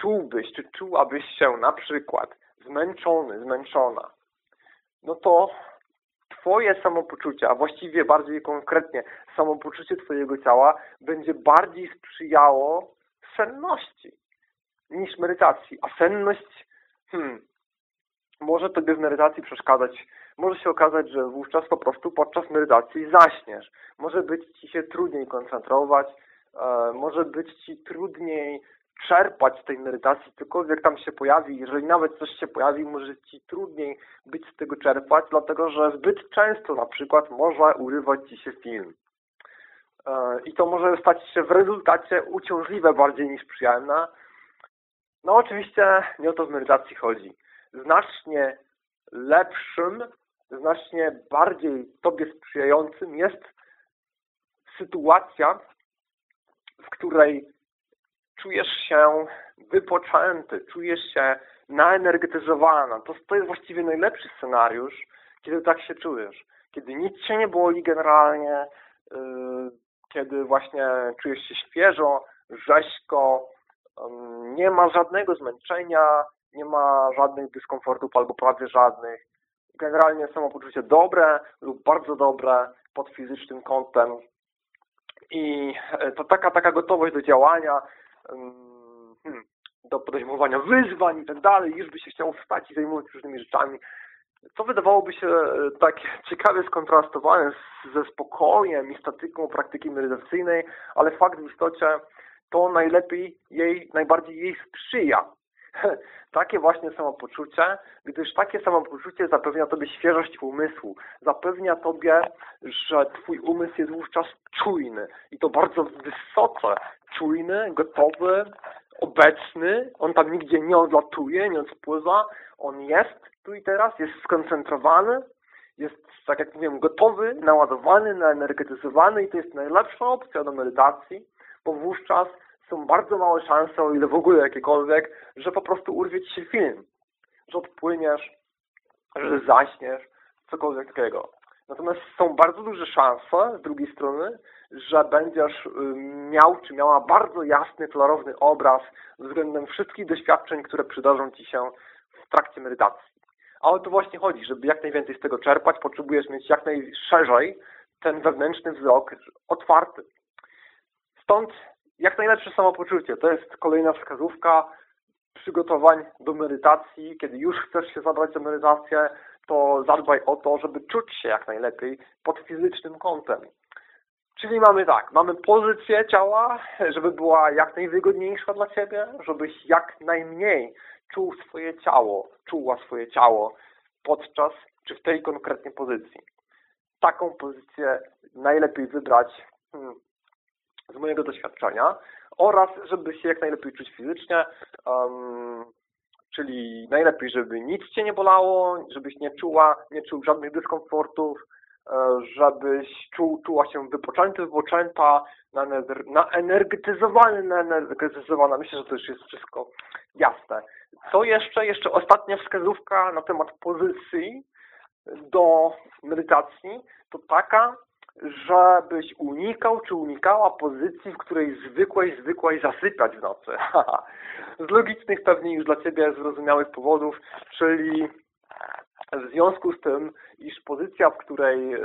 czułbyś, czy czułabyś się na przykład zmęczony, zmęczona, no to Twoje samopoczucie, a właściwie bardziej konkretnie samopoczucie Twojego ciała będzie bardziej sprzyjało senności niż medytacji. A senność hmm, może Tobie w medytacji przeszkadzać. Może się okazać, że wówczas po prostu podczas medytacji zaśniesz. Może być Ci się trudniej koncentrować, e, może być Ci trudniej czerpać z tej medytacji, cokolwiek tam się pojawi, jeżeli nawet coś się pojawi, może Ci trudniej być z tego czerpać, dlatego że zbyt często na przykład może urywać Ci się film. E, I to może stać się w rezultacie uciążliwe bardziej niż przyjemne. No oczywiście nie o to w medytacji chodzi. Znacznie lepszym, znacznie bardziej Tobie sprzyjającym jest sytuacja, w której czujesz się wypoczęty, czujesz się naenergetyzowana. To, to jest właściwie najlepszy scenariusz, kiedy tak się czujesz. Kiedy nic się nie boli generalnie, yy, kiedy właśnie czujesz się świeżo, rzeźko, nie ma żadnego zmęczenia, nie ma żadnych dyskomfortów albo prawie żadnych. Generalnie samopoczucie dobre lub bardzo dobre pod fizycznym kątem. I e, to taka, taka gotowość do działania, hmm, do podejmowania wyzwań i tak dalej, już by się chciało wstać i zajmować różnymi rzeczami. To wydawałoby się tak ciekawie skontrastowane ze spokojem i statyką praktyki medytacyjnej, ale fakt w istocie to najlepiej jej, najbardziej jej sprzyja. Takie właśnie samopoczucie, gdyż takie samopoczucie zapewnia Tobie świeżość umysłu, zapewnia Tobie, że Twój umysł jest wówczas czujny i to bardzo wysoce czujny, gotowy, obecny, on tam nigdzie nie odlatuje, nie odpływa, on jest tu i teraz, jest skoncentrowany, jest, tak jak mówiłem, gotowy, naładowany, naenergetyzowany i to jest najlepsza opcja do medytacji, bo wówczas są bardzo małe szanse, o ile w ogóle jakiekolwiek, że po prostu urwie Ci się film, że odpłyniesz, że zaśniesz, cokolwiek takiego. Natomiast są bardzo duże szanse z drugiej strony, że będziesz y, miał czy miała bardzo jasny, klarowny obraz względem wszystkich doświadczeń, które przydarzą Ci się w trakcie medytacji. A o to właśnie chodzi, żeby jak najwięcej z tego czerpać, potrzebujesz mieć jak najszerzej ten wewnętrzny wzrok otwarty. Stąd jak najlepsze samopoczucie. To jest kolejna wskazówka przygotowań do medytacji. Kiedy już chcesz się zabrać za medytację, to zadbaj o to, żeby czuć się jak najlepiej pod fizycznym kątem. Czyli mamy tak, mamy pozycję ciała, żeby była jak najwygodniejsza dla Ciebie, żebyś jak najmniej czuł swoje ciało, czuła swoje ciało podczas, czy w tej konkretnej pozycji. Taką pozycję najlepiej wybrać hmm, z mojego doświadczenia oraz żeby się jak najlepiej czuć fizycznie, um, czyli najlepiej, żeby nic Cię nie bolało, żebyś nie czuła, nie czuł żadnych dyskomfortów, e, żebyś czuł, czuła się wypoczęty, wypoczęta, naenergetyzowany, naenergetyzowana. Myślę, że to już jest wszystko jasne. Co jeszcze? Jeszcze ostatnia wskazówka na temat pozycji do medytacji to taka, żebyś unikał czy unikała pozycji, w której zwykłeś, zwykłaś zasypiać w nocy. Z logicznych pewnie już dla Ciebie zrozumiałych powodów, czyli w związku z tym, iż pozycja, w której e,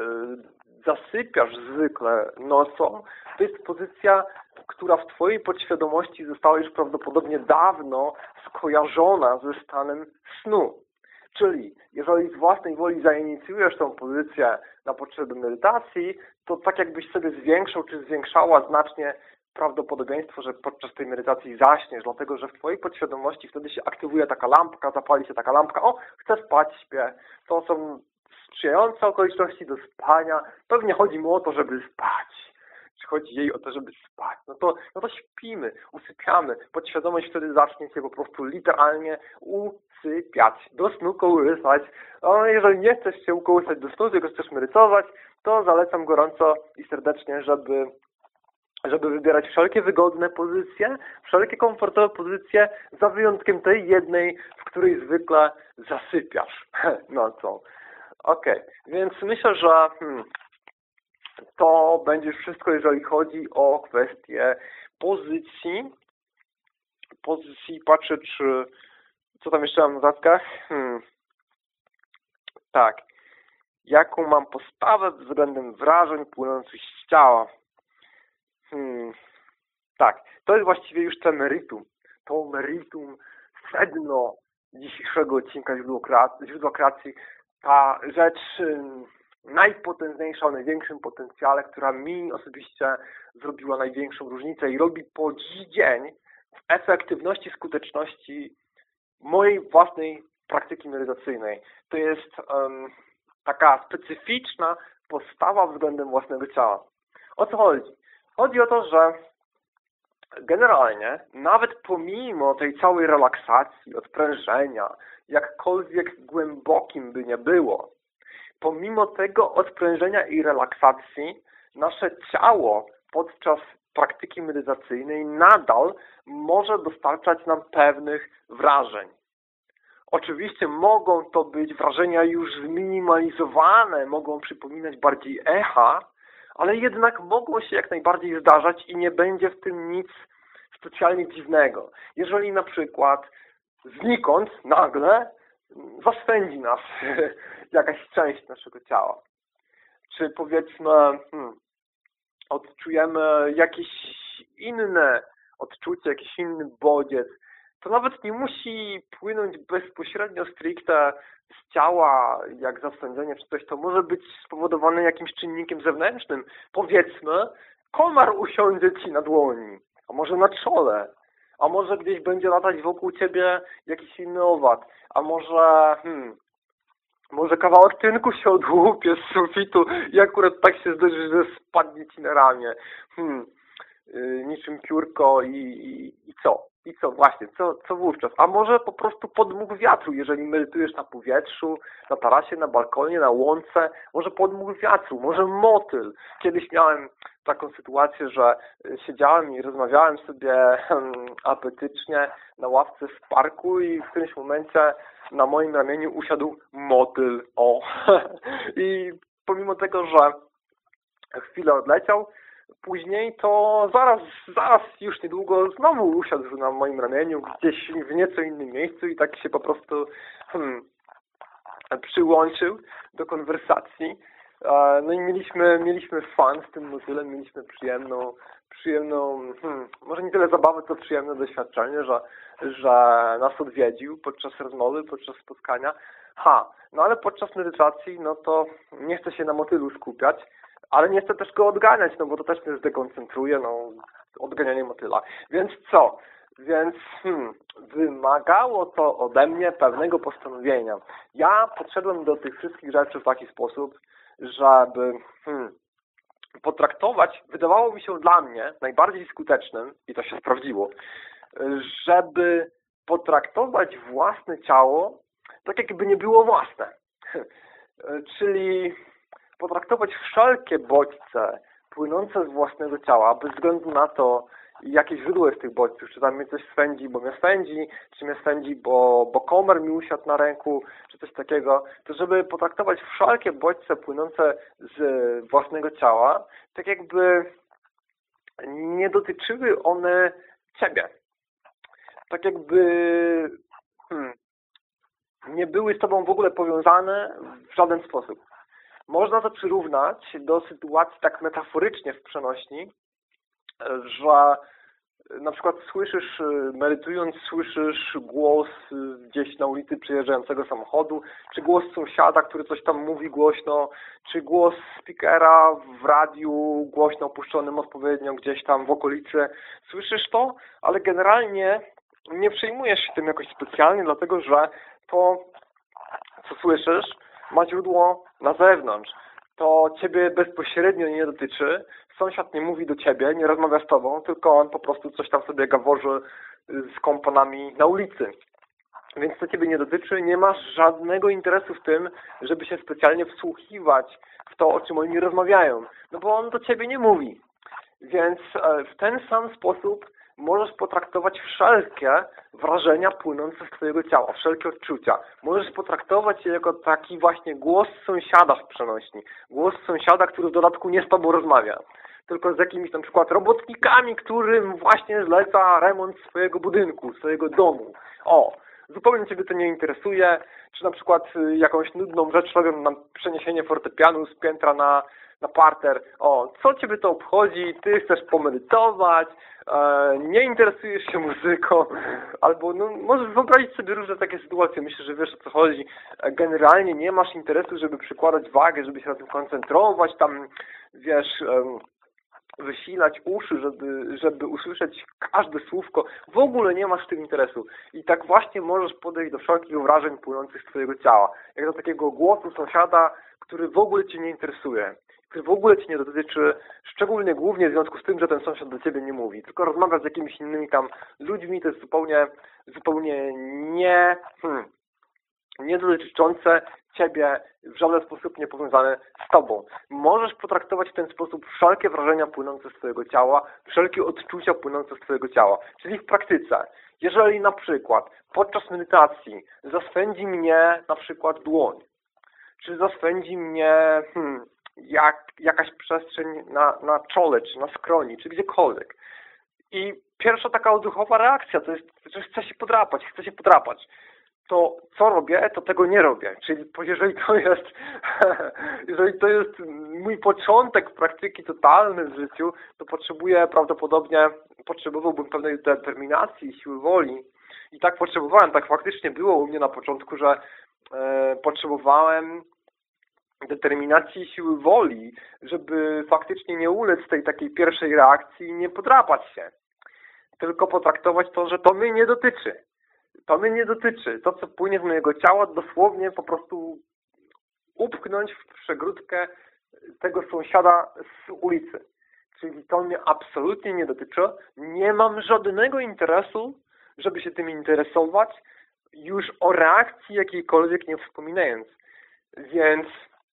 zasypiasz zwykle nocą, to jest pozycja, która w Twojej podświadomości została już prawdopodobnie dawno skojarzona ze stanem snu. Czyli jeżeli z własnej woli zainicjujesz tą pozycję na potrzeby medytacji, to tak jakbyś sobie zwiększał czy zwiększała znacznie prawdopodobieństwo, że podczas tej medytacji zaśniesz, dlatego że w Twojej podświadomości wtedy się aktywuje taka lampka, zapali się taka lampka, o, chcę spać, śpię. To są sprzyjające okoliczności do spania. Pewnie chodzi mu o to, żeby spać. Chodzi jej o to, żeby spać? No to, no to śpimy, usypiamy. Podświadomość wtedy zacznie się po prostu literalnie usypiać, do snu kołysać. A jeżeli nie chcesz się ukołysać do snu, tylko chcesz medytować, to zalecam gorąco i serdecznie, żeby żeby wybierać wszelkie wygodne pozycje, wszelkie komfortowe pozycje, za wyjątkiem tej jednej, w której zwykle zasypiasz nocą. Ok, więc myślę, że hmm, to będzie wszystko, jeżeli chodzi o kwestię pozycji. Pozycji, patrzę, czy co tam jeszcze mam w notatkach? Hmm. Tak. Jaką mam postawę względem wrażeń płynących z ciała? Hmm. Tak. To jest właściwie już to meritum. To meritum, sedno dzisiejszego odcinka źródła kreacji. Ta rzecz hmm, najpotężniejsza, o największym potencjale, która mi osobiście zrobiła największą różnicę i robi po dziś dzień w efektywności, skuteczności mojej własnej praktyki medytacyjnej. To jest um, taka specyficzna postawa względem własnego ciała. O co chodzi? Chodzi o to, że generalnie, nawet pomimo tej całej relaksacji, odprężenia, jakkolwiek głębokim by nie było, pomimo tego odprężenia i relaksacji, nasze ciało podczas praktyki medytacyjnej nadal może dostarczać nam pewnych wrażeń. Oczywiście mogą to być wrażenia już zminimalizowane, mogą przypominać bardziej echa, ale jednak mogą się jak najbardziej zdarzać i nie będzie w tym nic specjalnie dziwnego. Jeżeli na przykład znikąd nagle zaswędzi nas jakaś część naszego ciała, czy powiedzmy hmm, odczujemy jakieś inne odczucie, jakiś inny bodziec, to nawet nie musi płynąć bezpośrednio stricte z ciała, jak zasądzenie czy coś, to może być spowodowane jakimś czynnikiem zewnętrznym. Powiedzmy, komar usiądzie Ci na dłoni, a może na czole, a może gdzieś będzie latać wokół Ciebie jakiś inny owad, a może, hmm, może kawałek tynku się odłupie z sufitu i akurat tak się zdarzy, że spadnie Ci na ramię. Hmm, niczym piórko i, i, i co? I co właśnie, co, co wówczas? A może po prostu podmuch wiatru, jeżeli medytujesz na powietrzu, na tarasie, na balkonie, na łące, może podmuch wiatru, może motyl. Kiedyś miałem taką sytuację, że siedziałem i rozmawiałem sobie hmm, apetycznie na ławce w parku i w którymś momencie na moim ramieniu usiadł motyl. O! I pomimo tego, że chwilę odleciał, później, to zaraz, zaraz już niedługo znowu usiadł na moim ramieniu, gdzieś w nieco innym miejscu i tak się po prostu hmm, przyłączył do konwersacji. No i mieliśmy, mieliśmy fan z tym motylem, mieliśmy przyjemną, przyjemną, hmm, może nie tyle zabawę, co przyjemne doświadczenie, że, że nas odwiedził podczas rozmowy, podczas spotkania. Ha, no ale podczas medytacji, no to nie chcę się na motylu skupiać, ale nie chcę też go odganiać, no bo to też mnie zdekoncentruje, no, odganianie motyla. Więc co? Więc hmm, wymagało to ode mnie pewnego postanowienia. Ja podszedłem do tych wszystkich rzeczy w taki sposób, żeby hmm, potraktować, wydawało mi się dla mnie najbardziej skutecznym, i to się sprawdziło, żeby potraktować własne ciało tak, jakby nie było własne. Czyli potraktować wszelkie bodźce płynące z własnego ciała, bez względu na to, jakie źródło jest tych bodźców, czy tam mnie coś swędzi, bo mnie swędzi, czy mnie swędzi, bo, bo komer mi usiadł na ręku, czy coś takiego, to żeby potraktować wszelkie bodźce płynące z własnego ciała, tak jakby nie dotyczyły one Ciebie. Tak jakby hmm, nie były z Tobą w ogóle powiązane w żaden sposób. Można to przyrównać do sytuacji tak metaforycznie w przenośni, że na przykład słyszysz, medytując, słyszysz głos gdzieś na ulicy przyjeżdżającego samochodu, czy głos sąsiada, który coś tam mówi głośno, czy głos speakera w radiu głośno opuszczonym odpowiednio gdzieś tam w okolicy. Słyszysz to, ale generalnie nie przejmujesz się tym jakoś specjalnie, dlatego że to, co słyszysz, ma źródło na zewnątrz. To Ciebie bezpośrednio nie dotyczy. Sąsiad nie mówi do Ciebie, nie rozmawia z Tobą, tylko on po prostu coś tam sobie gaworzy z komponami na ulicy. Więc to Ciebie nie dotyczy, nie masz żadnego interesu w tym, żeby się specjalnie wsłuchiwać w to, o czym oni rozmawiają. No bo on do Ciebie nie mówi. Więc e, w ten sam sposób możesz potraktować wszelkie wrażenia płynące z Twojego ciała, wszelkie odczucia. Możesz potraktować je jako taki właśnie głos sąsiada w przenośni. Głos sąsiada, który w dodatku nie z Tobą rozmawia, tylko z jakimiś na przykład robotnikami, którym właśnie zleca remont swojego budynku, swojego domu. O, zupełnie Ciebie to nie interesuje, czy na przykład y, jakąś nudną rzecz robią nam przeniesienie fortepianu z piętra na na parter, o, co Ciebie to obchodzi, Ty chcesz pomedytować, e, nie interesujesz się muzyką, albo no, możesz wyobrazić sobie różne takie sytuacje, myślę, że wiesz o co chodzi. E, generalnie nie masz interesu, żeby przykładać wagę, żeby się na tym koncentrować, tam, wiesz... E, wysilać uszy, żeby, żeby usłyszeć każde słówko. W ogóle nie masz w tym interesu. I tak właśnie możesz podejść do wszelkich wrażeń płynących z Twojego ciała. Jak do takiego głosu sąsiada, który w ogóle Cię nie interesuje w ogóle Cię nie dotyczy, szczególnie głównie w związku z tym, że ten sąsiad do Ciebie nie mówi, tylko rozmawia z jakimiś innymi tam ludźmi, to jest zupełnie, zupełnie nie, hmm, nie dotyczące Ciebie, w żaden sposób nie powiązane z Tobą. Możesz potraktować w ten sposób wszelkie wrażenia płynące z Twojego ciała, wszelkie odczucia płynące z Twojego ciała. Czyli w praktyce, jeżeli na przykład podczas medytacji zaswędzi mnie na przykład dłoń, czy zaswędzi mnie hmm, jak, jakaś przestrzeń na, na czole, czy na skroni, czy gdziekolwiek. I pierwsza taka odruchowa reakcja to jest, że chcę się podrapać, chcę się podrapać to co robię, to tego nie robię. Czyli jeżeli to jest, jeżeli to jest mój początek praktyki totalnej w życiu, to potrzebuję prawdopodobnie, potrzebowałbym pewnej determinacji, siły woli. I tak potrzebowałem, tak faktycznie było u mnie na początku, że e, potrzebowałem determinacji siły woli, żeby faktycznie nie ulec tej takiej pierwszej reakcji i nie podrapać się. Tylko potraktować to, że to mnie nie dotyczy to mnie nie dotyczy. To, co płynie z mojego ciała, dosłownie po prostu upchnąć w przegródkę tego sąsiada z ulicy. Czyli to mnie absolutnie nie dotyczy. Nie mam żadnego interesu, żeby się tym interesować, już o reakcji jakiejkolwiek nie wspominając. Więc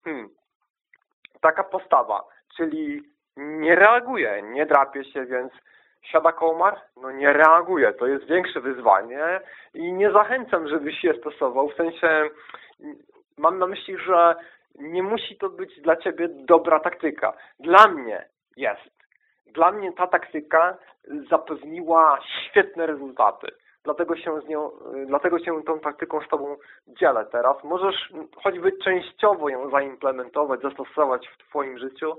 hmm, taka postawa, czyli nie reaguję, nie drapię się, więc siada komar? No nie reaguje. To jest większe wyzwanie i nie zachęcam, żebyś je stosował. W sensie mam na myśli, że nie musi to być dla Ciebie dobra taktyka. Dla mnie jest. Dla mnie ta taktyka zapewniła świetne rezultaty. Dlatego się, z nią, dlatego się tą taktyką z Tobą dzielę teraz. Możesz choćby częściowo ją zaimplementować, zastosować w Twoim życiu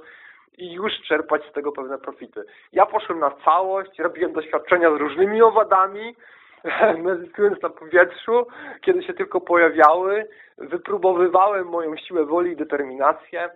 i już czerpać z tego pewne profity. Ja poszłem na całość, robiłem doświadczenia z różnymi owadami, medytując na powietrzu, kiedy się tylko pojawiały, wypróbowywałem moją siłę woli i determinację,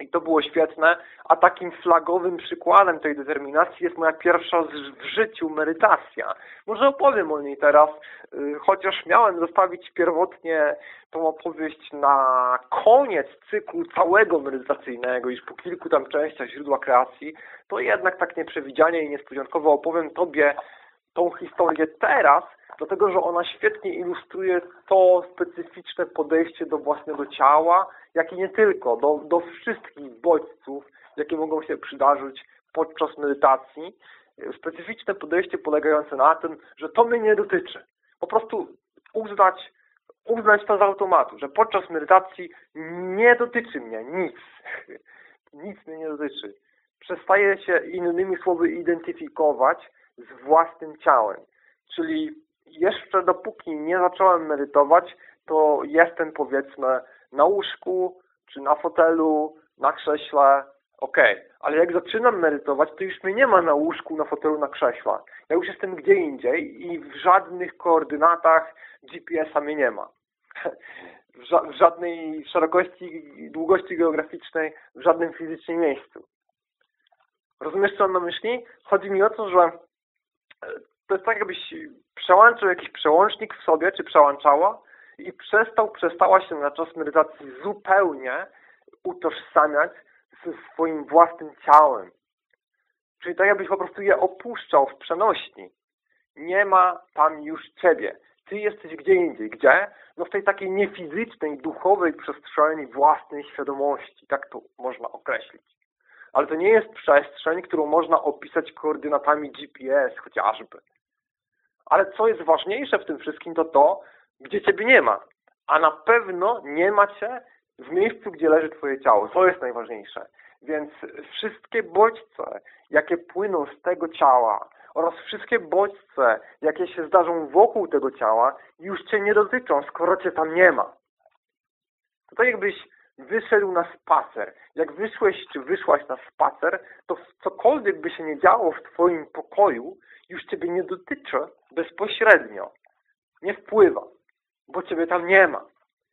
i to było świetne, a takim flagowym przykładem tej determinacji jest moja pierwsza w życiu medytacja. Może opowiem o niej teraz, y, chociaż miałem zostawić pierwotnie tą opowieść na koniec cyklu całego medytacyjnego, już po kilku tam częściach źródła kreacji, to jednak tak nieprzewidzianie i niespodziankowo opowiem Tobie tą historię teraz, dlatego że ona świetnie ilustruje to specyficzne podejście do własnego ciała, jak i nie tylko, do, do wszystkich bodźców, jakie mogą się przydarzyć podczas medytacji. Specyficzne podejście polegające na tym, że to mnie nie dotyczy. Po prostu uznać, uznać to z automatu, że podczas medytacji nie dotyczy mnie nic. Nic mnie nie dotyczy. Przestaję się innymi słowy identyfikować z własnym ciałem. Czyli jeszcze dopóki nie zacząłem medytować, to jestem powiedzmy na łóżku, czy na fotelu, na krześle, ok. Ale jak zaczynam medytować, to już mnie nie ma na łóżku, na fotelu, na krześle. Ja już jestem gdzie indziej i w żadnych koordynatach GPS-a mnie nie ma. W żadnej szerokości, długości geograficznej, w żadnym fizycznym miejscu. Rozumiesz, co mam na myśli? Chodzi mi o to, że to jest tak, jakbyś przełączył jakiś przełącznik w sobie, czy przełączała i przestał, przestała się na czas medytacji zupełnie utożsamiać ze swoim własnym ciałem. Czyli tak jakbyś po prostu je opuszczał w przenośni. Nie ma tam już Ciebie. Ty jesteś gdzie indziej. Gdzie? No w tej takiej niefizycznej, duchowej przestrzeni własnej świadomości. Tak to można określić ale to nie jest przestrzeń, którą można opisać koordynatami GPS chociażby. Ale co jest ważniejsze w tym wszystkim, to to, gdzie Ciebie nie ma. A na pewno nie ma Cię w miejscu, gdzie leży Twoje ciało. To jest najważniejsze. Więc wszystkie bodźce, jakie płyną z tego ciała oraz wszystkie bodźce, jakie się zdarzą wokół tego ciała, już Cię nie dotyczą, skoro Cię tam nie ma. To tak jakbyś wyszedł na spacer. Jak wyszłeś czy wyszłaś na spacer, to cokolwiek by się nie działo w Twoim pokoju, już Ciebie nie dotyczy bezpośrednio. Nie wpływa, bo Ciebie tam nie ma.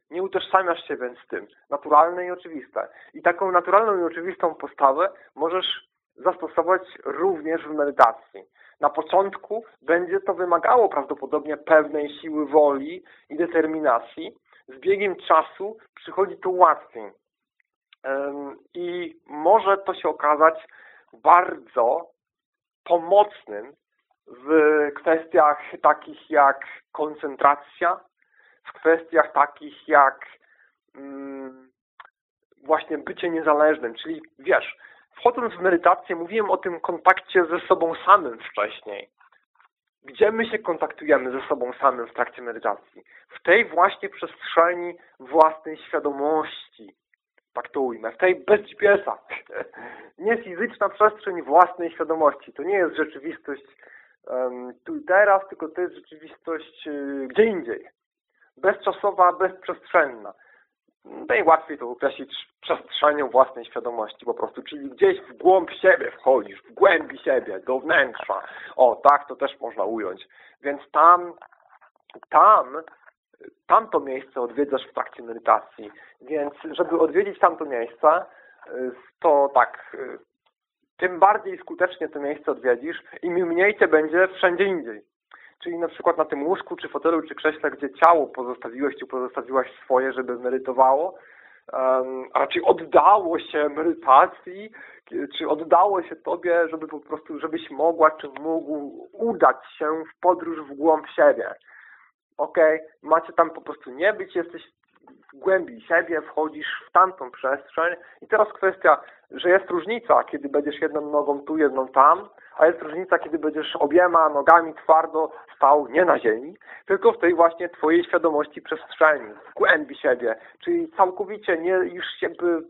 Nie utożsamiasz się więc z tym. Naturalne i oczywiste. I taką naturalną i oczywistą postawę możesz zastosować również w medytacji. Na początku będzie to wymagało prawdopodobnie pewnej siły woli i determinacji, z biegiem czasu przychodzi to łatwiej. I może to się okazać bardzo pomocnym w kwestiach takich jak koncentracja, w kwestiach takich jak mm, właśnie bycie niezależnym, czyli wiesz, wchodząc w medytację mówiłem o tym kontakcie ze sobą samym wcześniej. Gdzie my się kontaktujemy ze sobą samym w trakcie medytacji? W tej właśnie przestrzeni własnej świadomości. Tak to ujmę. W tej bez GPS-a. Nie fizyczna przestrzeń własnej świadomości. To nie jest rzeczywistość um, tu i teraz, tylko to jest rzeczywistość y, gdzie indziej. Bezczasowa, bezprzestrzenna. Najłatwiej to określić przestrzenią własnej świadomości po prostu, czyli gdzieś w głąb siebie wchodzisz, w głębi siebie, do wnętrza. O, tak to też można ująć. Więc tam, tam, tamto miejsce odwiedzasz w trakcie medytacji. Więc żeby odwiedzić tamto miejsce, to tak, tym bardziej skutecznie to miejsce odwiedzisz, im mniej cię będzie wszędzie indziej. Czyli na przykład na tym łóżku, czy fotelu, czy krześle, gdzie ciało pozostawiłeś, czy pozostawiłaś swoje, żeby medytowało, a raczej oddało się medytacji, czy oddało się Tobie, żeby po prostu, żebyś mogła, czy mógł udać się w podróż w głąb siebie. Ok, macie tam po prostu nie być, jesteś w głębi siebie, wchodzisz w tamtą przestrzeń i teraz kwestia, że jest różnica, kiedy będziesz jedną nogą tu, jedną tam, a jest różnica, kiedy będziesz obiema nogami twardo stał nie na ziemi, tylko w tej właśnie twojej świadomości przestrzeni, w głębi siebie, czyli całkowicie nie już jakby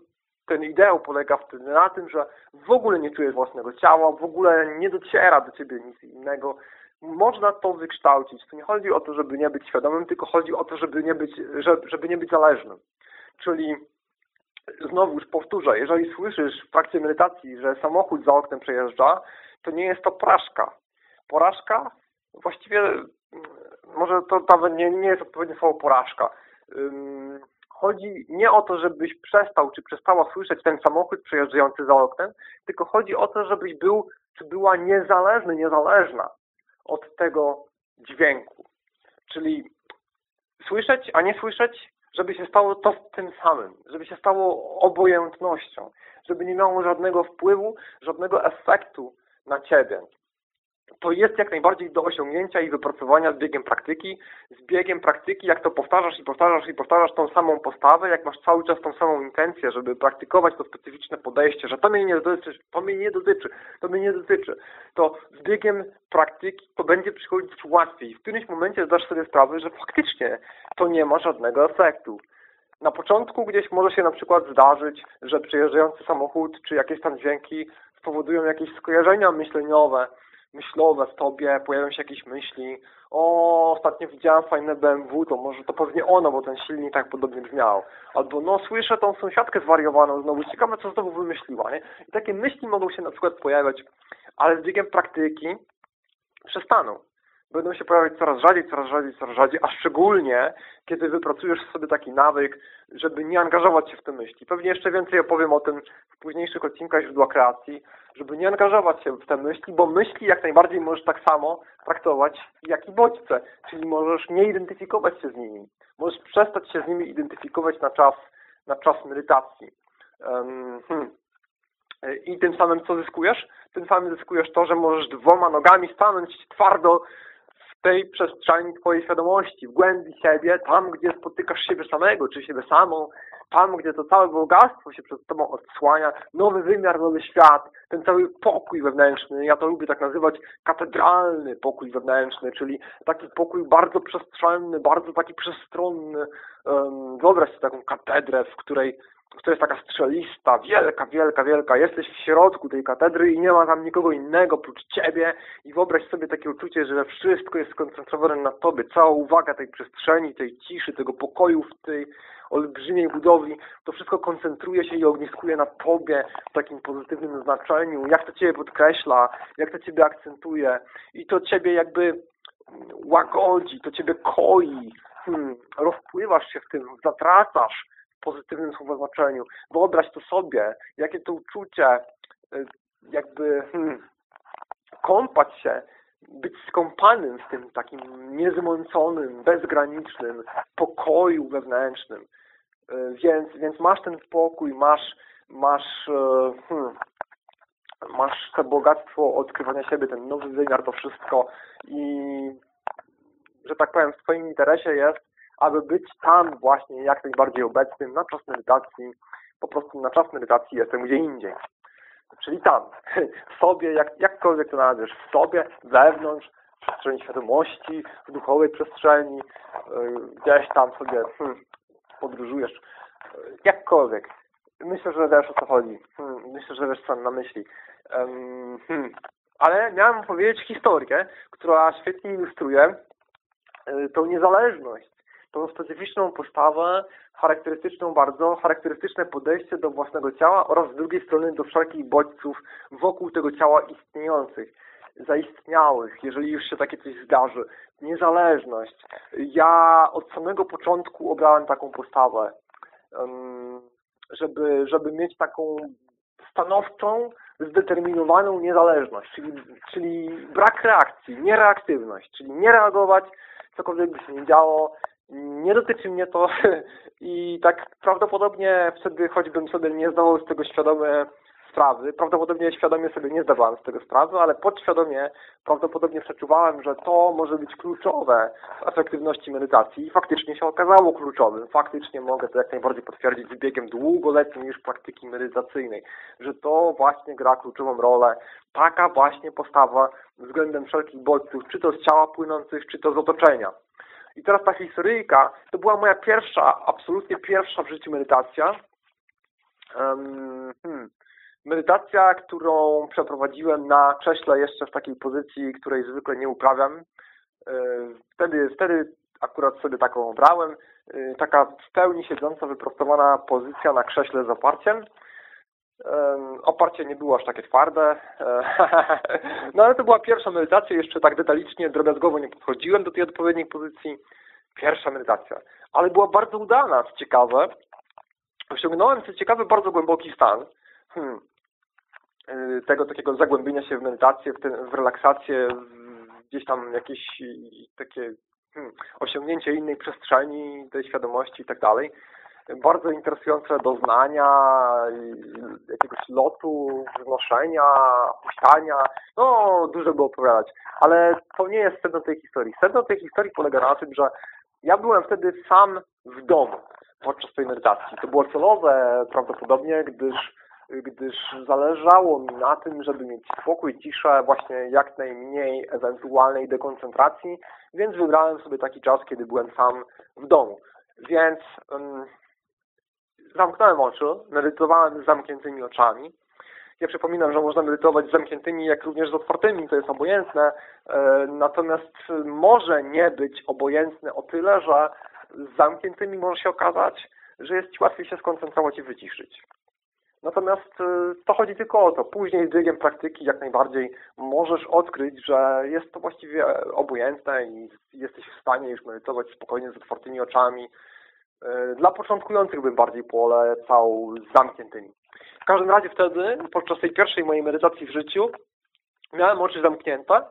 ten ideał polega wtedy na tym, że w ogóle nie czujesz własnego ciała, w ogóle nie dociera do ciebie nic innego. Można to wykształcić. To nie chodzi o to, żeby nie być świadomym, tylko chodzi o to, żeby nie być, żeby nie być zależnym. Czyli znowu już powtórzę, jeżeli słyszysz w trakcie medytacji, że samochód za oknem przejeżdża, to nie jest to porażka. Porażka właściwie, mm, może to nawet nie, nie jest odpowiednie słowo porażka. Chodzi nie o to, żebyś przestał, czy przestała słyszeć ten samochód przejeżdżający za oknem, tylko chodzi o to, żebyś był, czy była niezależny, niezależna od tego dźwięku. Czyli słyszeć, a nie słyszeć, żeby się stało to tym samym, żeby się stało obojętnością, żeby nie miało żadnego wpływu, żadnego efektu na Ciebie. To jest jak najbardziej do osiągnięcia i wypracowania z biegiem praktyki. Z biegiem praktyki, jak to powtarzasz i powtarzasz i powtarzasz tą samą postawę, jak masz cały czas tą samą intencję, żeby praktykować to specyficzne podejście, że to mnie nie dotyczy, to mnie nie dotyczy, to mnie nie dotyczy, to z biegiem praktyki to będzie przychodzić łatwiej. W którymś momencie zdasz sobie sprawę, że faktycznie to nie ma żadnego efektu. Na początku gdzieś może się na przykład zdarzyć, że przyjeżdżający samochód czy jakieś tam dźwięki spowodują jakieś skojarzenia myśleniowe, myślowe w tobie, pojawią się jakieś myśli, o, ostatnio widziałam fajne BMW, to może to pewnie ono, bo ten silnik tak podobnie brzmiał. Albo, no, słyszę tą sąsiadkę zwariowaną znowu, ciekawe, co znowu wymyśliła, nie? I takie myśli mogą się na przykład pojawiać, ale z biegiem praktyki przestaną będą się pojawiać coraz rzadziej, coraz rzadziej, coraz rzadziej, a szczególnie, kiedy wypracujesz sobie taki nawyk, żeby nie angażować się w te myśli. Pewnie jeszcze więcej opowiem o tym w późniejszych odcinkach źródła kreacji, żeby nie angażować się w te myśli, bo myśli jak najbardziej możesz tak samo traktować jak i bodźce, czyli możesz nie identyfikować się z nimi. Możesz przestać się z nimi identyfikować na czas, na czas medytacji. Hmm. I tym samym co zyskujesz? Tym samym zyskujesz to, że możesz dwoma nogami stanąć twardo tej przestrzeni Twojej świadomości, w głębi siebie, tam, gdzie spotykasz siebie samego, czy siebie samą, tam, gdzie to całe bogactwo się przed Tobą odsłania, nowy wymiar, nowy świat, ten cały pokój wewnętrzny, ja to lubię tak nazywać katedralny pokój wewnętrzny, czyli taki pokój bardzo przestrzenny, bardzo taki przestronny. Wyobraź sobie taką katedrę, w której która jest taka strzelista, wielka, wielka, wielka. Jesteś w środku tej katedry i nie ma tam nikogo innego oprócz Ciebie i wyobraź sobie takie uczucie, że wszystko jest skoncentrowane na Tobie. Cała uwaga tej przestrzeni, tej ciszy, tego pokoju w tej olbrzymiej budowli, to wszystko koncentruje się i ogniskuje na Tobie w takim pozytywnym znaczeniu. Jak to Ciebie podkreśla, jak to Ciebie akcentuje i to Ciebie jakby łagodzi, to Ciebie koi, hmm, rozpływasz się w tym, zatracasz pozytywnym słowa znaczeniu. Wyobraź to sobie, jakie to uczucie, y, jakby hmm, kąpać się, być skąpanym w tym takim niezmąconym, bezgranicznym pokoju wewnętrznym. Y, więc, więc masz ten spokój, masz, masz, y, hmm, masz to bogactwo odkrywania siebie, ten nowy wymiar, to wszystko i że tak powiem, w Twoim interesie jest, aby być tam właśnie jak najbardziej obecnym na czas medytacji, po prostu na czas medytacji jestem gdzie indziej. Czyli tam, w sobie, jak, jakkolwiek to nazwiesz, w sobie, wewnątrz, w przestrzeni świadomości, w duchowej przestrzeni, yy, gdzieś tam sobie hmm, podróżujesz, yy, jakkolwiek. Myślę, że wiesz o co chodzi. Hmm, myślę, że wiesz co mam na myśli. Hmm. Ale miałem powiedzieć historię, która świetnie ilustruje yy, tą niezależność, tą specyficzną postawę, charakterystyczną bardzo, charakterystyczne podejście do własnego ciała oraz z drugiej strony do wszelkich bodźców wokół tego ciała istniejących, zaistniałych, jeżeli już się takie coś zdarzy. Niezależność. Ja od samego początku obrałem taką postawę, żeby, żeby mieć taką stanowczą, zdeterminowaną niezależność, czyli, czyli brak reakcji, niereaktywność, czyli nie reagować, cokolwiek by się nie działo, nie dotyczy mnie to i tak prawdopodobnie wtedy, choćbym sobie nie zdawał z tego świadome sprawy, prawdopodobnie świadomie sobie nie zdawałem z tego sprawy, ale podświadomie prawdopodobnie przeczuwałem, że to może być kluczowe w efektywności medytacji i faktycznie się okazało kluczowym. Faktycznie mogę to jak najbardziej potwierdzić z biegiem długoletnim już praktyki medytacyjnej, że to właśnie gra kluczową rolę. Taka właśnie postawa względem wszelkich bodźców, czy to z ciała płynących, czy to z otoczenia. I teraz ta historyjka, to była moja pierwsza, absolutnie pierwsza w życiu medytacja. Hmm. Medytacja, którą przeprowadziłem na krześle jeszcze w takiej pozycji, której zwykle nie uprawiam. E, wtedy, wtedy akurat sobie taką brałem. E, taka w pełni siedząca, wyprostowana pozycja na krześle z oparciem. Oparcie nie było aż takie twarde. No ale to była pierwsza medytacja, jeszcze tak detalicznie, drobiazgowo nie podchodziłem do tej odpowiedniej pozycji. Pierwsza medytacja. Ale była bardzo udana, co ciekawe. Osiągnąłem, co ciekawe, bardzo głęboki stan. Hmm. Y, tego takiego zagłębienia się w medytację, w, ten, w relaksację, w gdzieś tam jakieś takie hmm, osiągnięcie innej przestrzeni, tej świadomości i tak dalej bardzo interesujące doznania, jakiegoś lotu, wznoszenia, puszczania. No, dużo było opowiadać. Ale to nie jest sedno tej historii. Sedno tej historii polega na tym, że ja byłem wtedy sam w domu podczas tej medytacji. To było celowe prawdopodobnie, gdyż, gdyż zależało mi na tym, żeby mieć spokój, ciszę, właśnie jak najmniej ewentualnej dekoncentracji, więc wybrałem sobie taki czas, kiedy byłem sam w domu. Więc um, zamknąłem oczy, medytowałem z zamkniętymi oczami. Ja przypominam, że można medytować z zamkniętymi, jak również z otwartymi, to jest obojętne, e, natomiast może nie być obojętne o tyle, że z zamkniętymi może się okazać, że jest Ci łatwiej się skoncentrować i wyciszyć. Natomiast e, to chodzi tylko o to. Później z biegiem praktyki jak najbardziej możesz odkryć, że jest to właściwie obojętne i jesteś w stanie już medytować spokojnie z otwartymi oczami, dla początkujących bym bardziej polecał z zamkniętymi. W każdym razie wtedy, podczas tej pierwszej mojej medytacji w życiu, miałem oczy zamknięte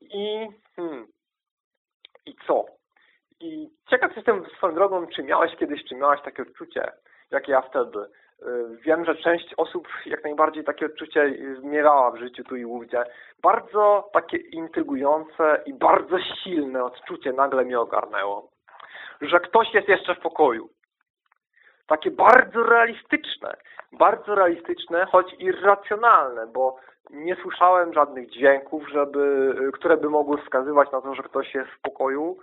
i hmm, i co? I ciekaw jestem swoją drogą, czy miałeś kiedyś, czy miałaś takie odczucie, jak ja wtedy. E, wiem, że część osób jak najbardziej takie odczucie miewała w życiu tu i ówdzie. Bardzo takie intrygujące i bardzo silne odczucie nagle mnie ogarnęło że ktoś jest jeszcze w pokoju. Takie bardzo realistyczne, bardzo realistyczne, choć irracjonalne, bo nie słyszałem żadnych dźwięków, żeby, które by mogły wskazywać na to, że ktoś jest w pokoju.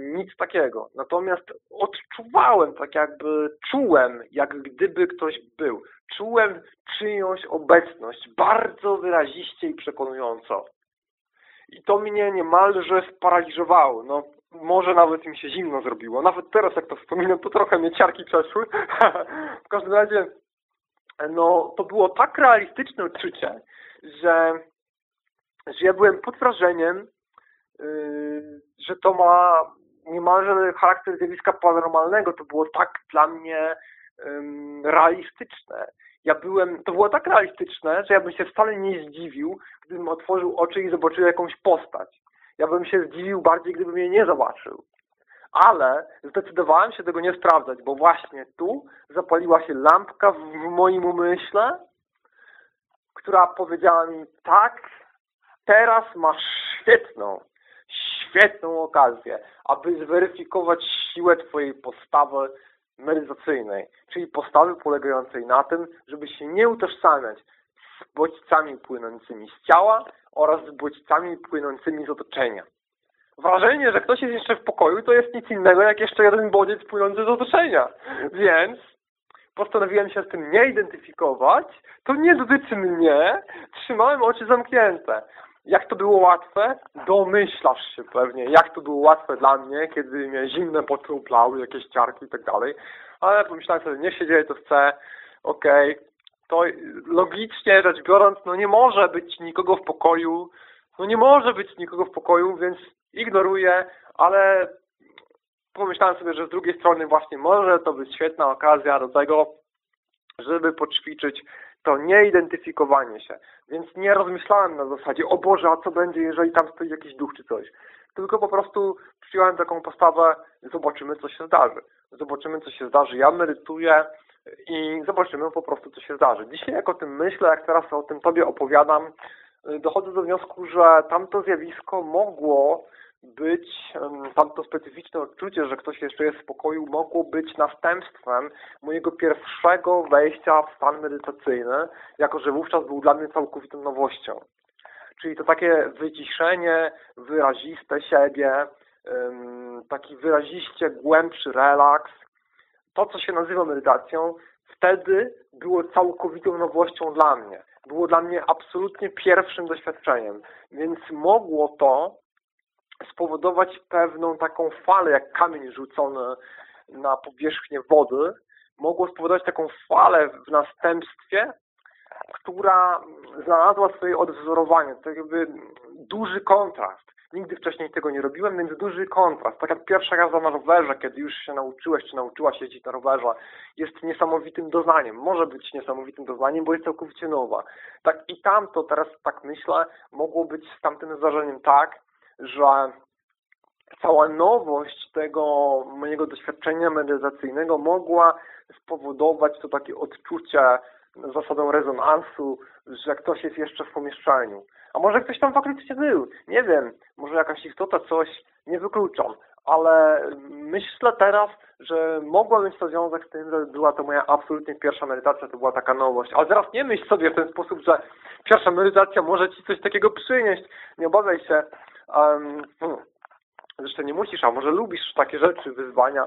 Nic takiego. Natomiast odczuwałem, tak jakby czułem, jak gdyby ktoś był. Czułem czyjąś obecność bardzo wyraziście i przekonująco. I to mnie niemalże sparaliżowało. No, może nawet mi się zimno zrobiło. Nawet teraz, jak to wspominam, to trochę mnie ciarki przeszły. w każdym razie, no, to było tak realistyczne odczucie, że, że ja byłem pod wrażeniem, yy, że to ma niemalże charakter zjawiska paranormalnego. To było tak dla mnie yy, realistyczne. Ja byłem, to było tak realistyczne, że ja bym się wcale nie zdziwił, gdybym otworzył oczy i zobaczył jakąś postać ja bym się zdziwił bardziej, gdybym jej nie zobaczył. Ale zdecydowałem się tego nie sprawdzać, bo właśnie tu zapaliła się lampka w moim umyśle, która powiedziała mi, tak, teraz masz świetną, świetną okazję, aby zweryfikować siłę Twojej postawy medytacyjnej, czyli postawy polegającej na tym, żeby się nie utożsamiać bodźcami płynącymi z ciała oraz z bodźcami płynącymi z otoczenia. Wrażenie, że ktoś jest jeszcze w pokoju, to jest nic innego jak jeszcze jeden bodziec płynący z otoczenia. Więc postanowiłem się z tym nie identyfikować, to nie dotyczy mnie, trzymałem oczy zamknięte. Jak to było łatwe? Domyślasz się pewnie, jak to było łatwe dla mnie, kiedy mnie zimne potruplały, jakieś ciarki i tak dalej. Ale pomyślałem sobie, nie się dzieje, to chcę, okej. Okay. To logicznie rzecz biorąc, no nie może być nikogo w pokoju, no nie może być nikogo w pokoju, więc ignoruję, ale pomyślałem sobie, że z drugiej strony właśnie może to być świetna okazja do tego, żeby poćwiczyć to nieidentyfikowanie się. Więc nie rozmyślałem na zasadzie, o Boże, a co będzie, jeżeli tam stoi jakiś duch czy coś. Tylko po prostu przyjąłem taką postawę, zobaczymy, co się zdarzy. Zobaczymy, co się zdarzy. Ja medytuję i zobaczymy po prostu, co się zdarzy. Dzisiaj jak o tym myślę, jak teraz o tym Tobie opowiadam, dochodzę do wniosku, że tamto zjawisko mogło być, tamto specyficzne odczucie, że ktoś jeszcze jest w spokoju, mogło być następstwem mojego pierwszego wejścia w stan medytacyjny, jako że wówczas był dla mnie całkowitą nowością. Czyli to takie wyciszenie, wyraziste siebie, taki wyraziście głębszy relaks, to co się nazywa medytacją, wtedy było całkowitą nowością dla mnie. Było dla mnie absolutnie pierwszym doświadczeniem, więc mogło to spowodować pewną taką falę, jak kamień rzucony na powierzchnię wody, mogło spowodować taką falę w następstwie, która znalazła swoje odwzorowanie. To jakby duży kontrast. Nigdy wcześniej tego nie robiłem, więc duży kontrast. Tak jak pierwsza jazda na rowerze, kiedy już się nauczyłeś, czy nauczyłaś jeździć na rowerze, jest niesamowitym doznaniem. Może być niesamowitym doznaniem, bo jest całkowicie nowa. Tak i tam to teraz tak myślę, mogło być z tamtym zdarzeniem tak, że cała nowość tego mojego doświadczenia medytacyjnego mogła spowodować to takie odczucie zasadą rezonansu, że ktoś jest jeszcze w pomieszczeniu. A może ktoś tam faktycznie był, nie wiem, może jakaś istota, coś, nie wykluczam, ale myślę teraz, że mogła mieć to związek z tym, że była to moja absolutnie pierwsza medytacja, to była taka nowość. Ale teraz nie myśl sobie w ten sposób, że pierwsza medytacja może Ci coś takiego przynieść. Nie obawiaj się. Um, zresztą nie musisz, a może lubisz takie rzeczy, wyzwania.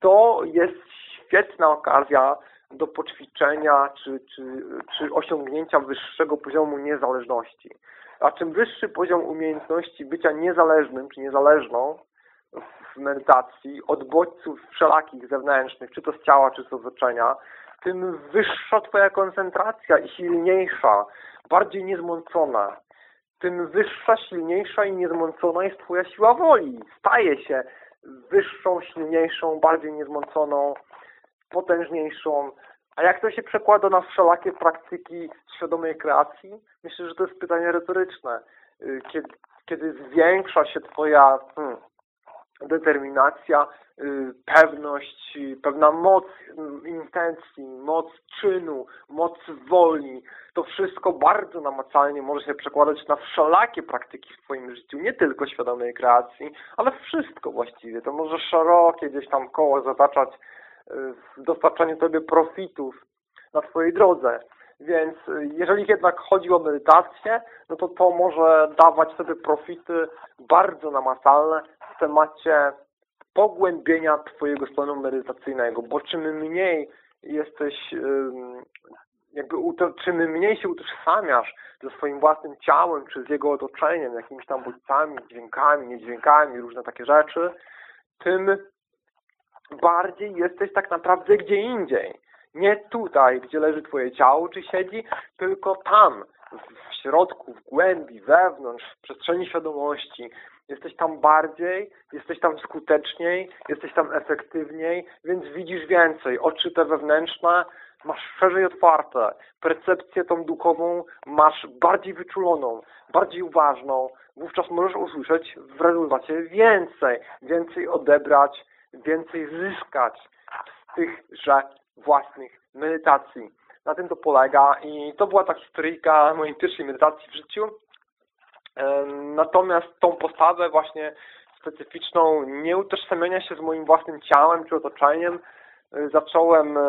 To jest świetna okazja do poćwiczenia czy, czy, czy osiągnięcia wyższego poziomu niezależności. A czym wyższy poziom umiejętności bycia niezależnym czy niezależną w medytacji od bodźców wszelakich zewnętrznych, czy to z ciała, czy z otoczenia, tym wyższa Twoja koncentracja i silniejsza, bardziej niezmącona, tym wyższa, silniejsza i niezmącona jest Twoja siła woli. Staje się wyższą, silniejszą, bardziej niezmąconą, potężniejszą. A jak to się przekłada na wszelakie praktyki świadomej kreacji? Myślę, że to jest pytanie retoryczne. Y, kiedy, kiedy zwiększa się Twoja hmm, determinacja, y, pewność, pewna moc y, intencji, moc czynu, moc woli. To wszystko bardzo namacalnie może się przekładać na wszelakie praktyki w Twoim życiu, nie tylko świadomej kreacji, ale wszystko właściwie. To może szerokie gdzieś tam koło zataczać y, w dostarczaniu Tobie profitów na Twojej drodze. Więc jeżeli jednak chodzi o medytację, no to to może dawać sobie profity bardzo namacalne w temacie pogłębienia Twojego stanu medytacyjnego, bo czym mniej jesteś, jakby czym mniej się utożsamiasz ze swoim własnym ciałem, czy z jego otoczeniem, jakimiś tam bodźcami, dźwiękami, niedźwiękami, różne takie rzeczy, tym bardziej jesteś tak naprawdę gdzie indziej. Nie tutaj, gdzie leży Twoje ciało, czy siedzi, tylko tam, w środku, w głębi, wewnątrz, w przestrzeni świadomości. Jesteś tam bardziej, jesteś tam skuteczniej, jesteś tam efektywniej, więc widzisz więcej. Oczy te wewnętrzne masz szerzej otwarte. Percepcję tą duchową masz bardziej wyczuloną, bardziej uważną. Wówczas możesz usłyszeć w rezultacie więcej. Więcej odebrać, więcej zyskać z tychże własnych medytacji. Na tym to polega i to była ta historyjka mojej pierwszej medytacji w życiu. Natomiast tą postawę właśnie specyficzną nieutożsamiania się z moim własnym ciałem czy otoczeniem e, zacząłem e,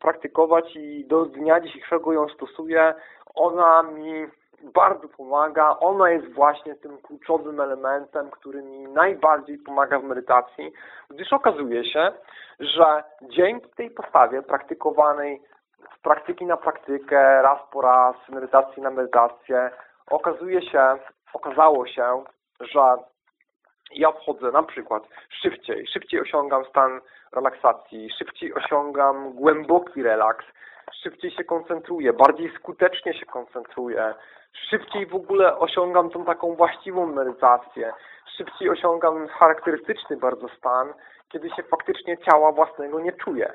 praktykować i do dnia dzisiejszego ją stosuję. Ona mi bardzo pomaga. Ona jest właśnie tym kluczowym elementem, który mi najbardziej pomaga w medytacji, gdyż okazuje się, że dzięki tej postawie praktykowanej z praktyki na praktykę, raz po raz, z medytacji na medytację, okazuje się, okazało się, że ja wchodzę na przykład szybciej, szybciej osiągam stan relaksacji, szybciej osiągam głęboki relaks, szybciej się koncentruję, bardziej skutecznie się koncentruję, szybciej w ogóle osiągam tą taką właściwą medytację, szybciej osiągam charakterystyczny bardzo stan, kiedy się faktycznie ciała własnego nie czuję.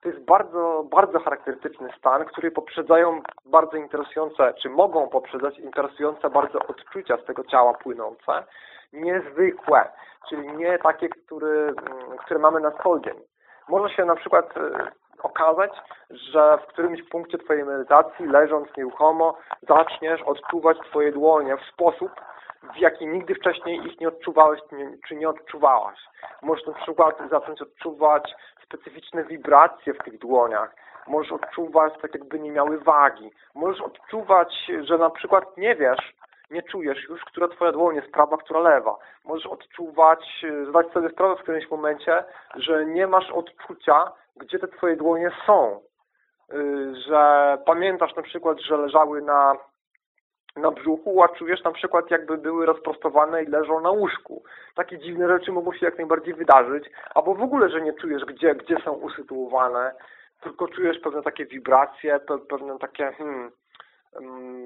To jest bardzo, bardzo charakterystyczny stan, który poprzedzają bardzo interesujące, czy mogą poprzedzać interesujące bardzo odczucia z tego ciała płynące, niezwykłe, czyli nie takie, które, które mamy na co dzień. Może się na przykład e, okazać, że w którymś punkcie Twojej medytacji, leżąc nieruchomo, zaczniesz odczuwać Twoje dłonie w sposób, w jaki nigdy wcześniej ich nie odczuwałeś czy nie odczuwałaś. Możesz na przykład zacząć odczuwać specyficzne wibracje w tych dłoniach. Możesz odczuwać tak jakby nie miały wagi. Możesz odczuwać, że na przykład nie wiesz, nie czujesz już, która twoja dłoń jest prawa, która lewa. Możesz odczuwać, zdać sobie sprawę w którymś momencie, że nie masz odczucia, gdzie te twoje dłonie są. Y, że pamiętasz na przykład, że leżały na, na brzuchu, a czujesz na przykład jakby były rozprostowane i leżą na łóżku. Takie dziwne rzeczy mogą się jak najbardziej wydarzyć, albo w ogóle, że nie czujesz, gdzie, gdzie są usytuowane, tylko czujesz pewne takie wibracje, pewne takie hmm,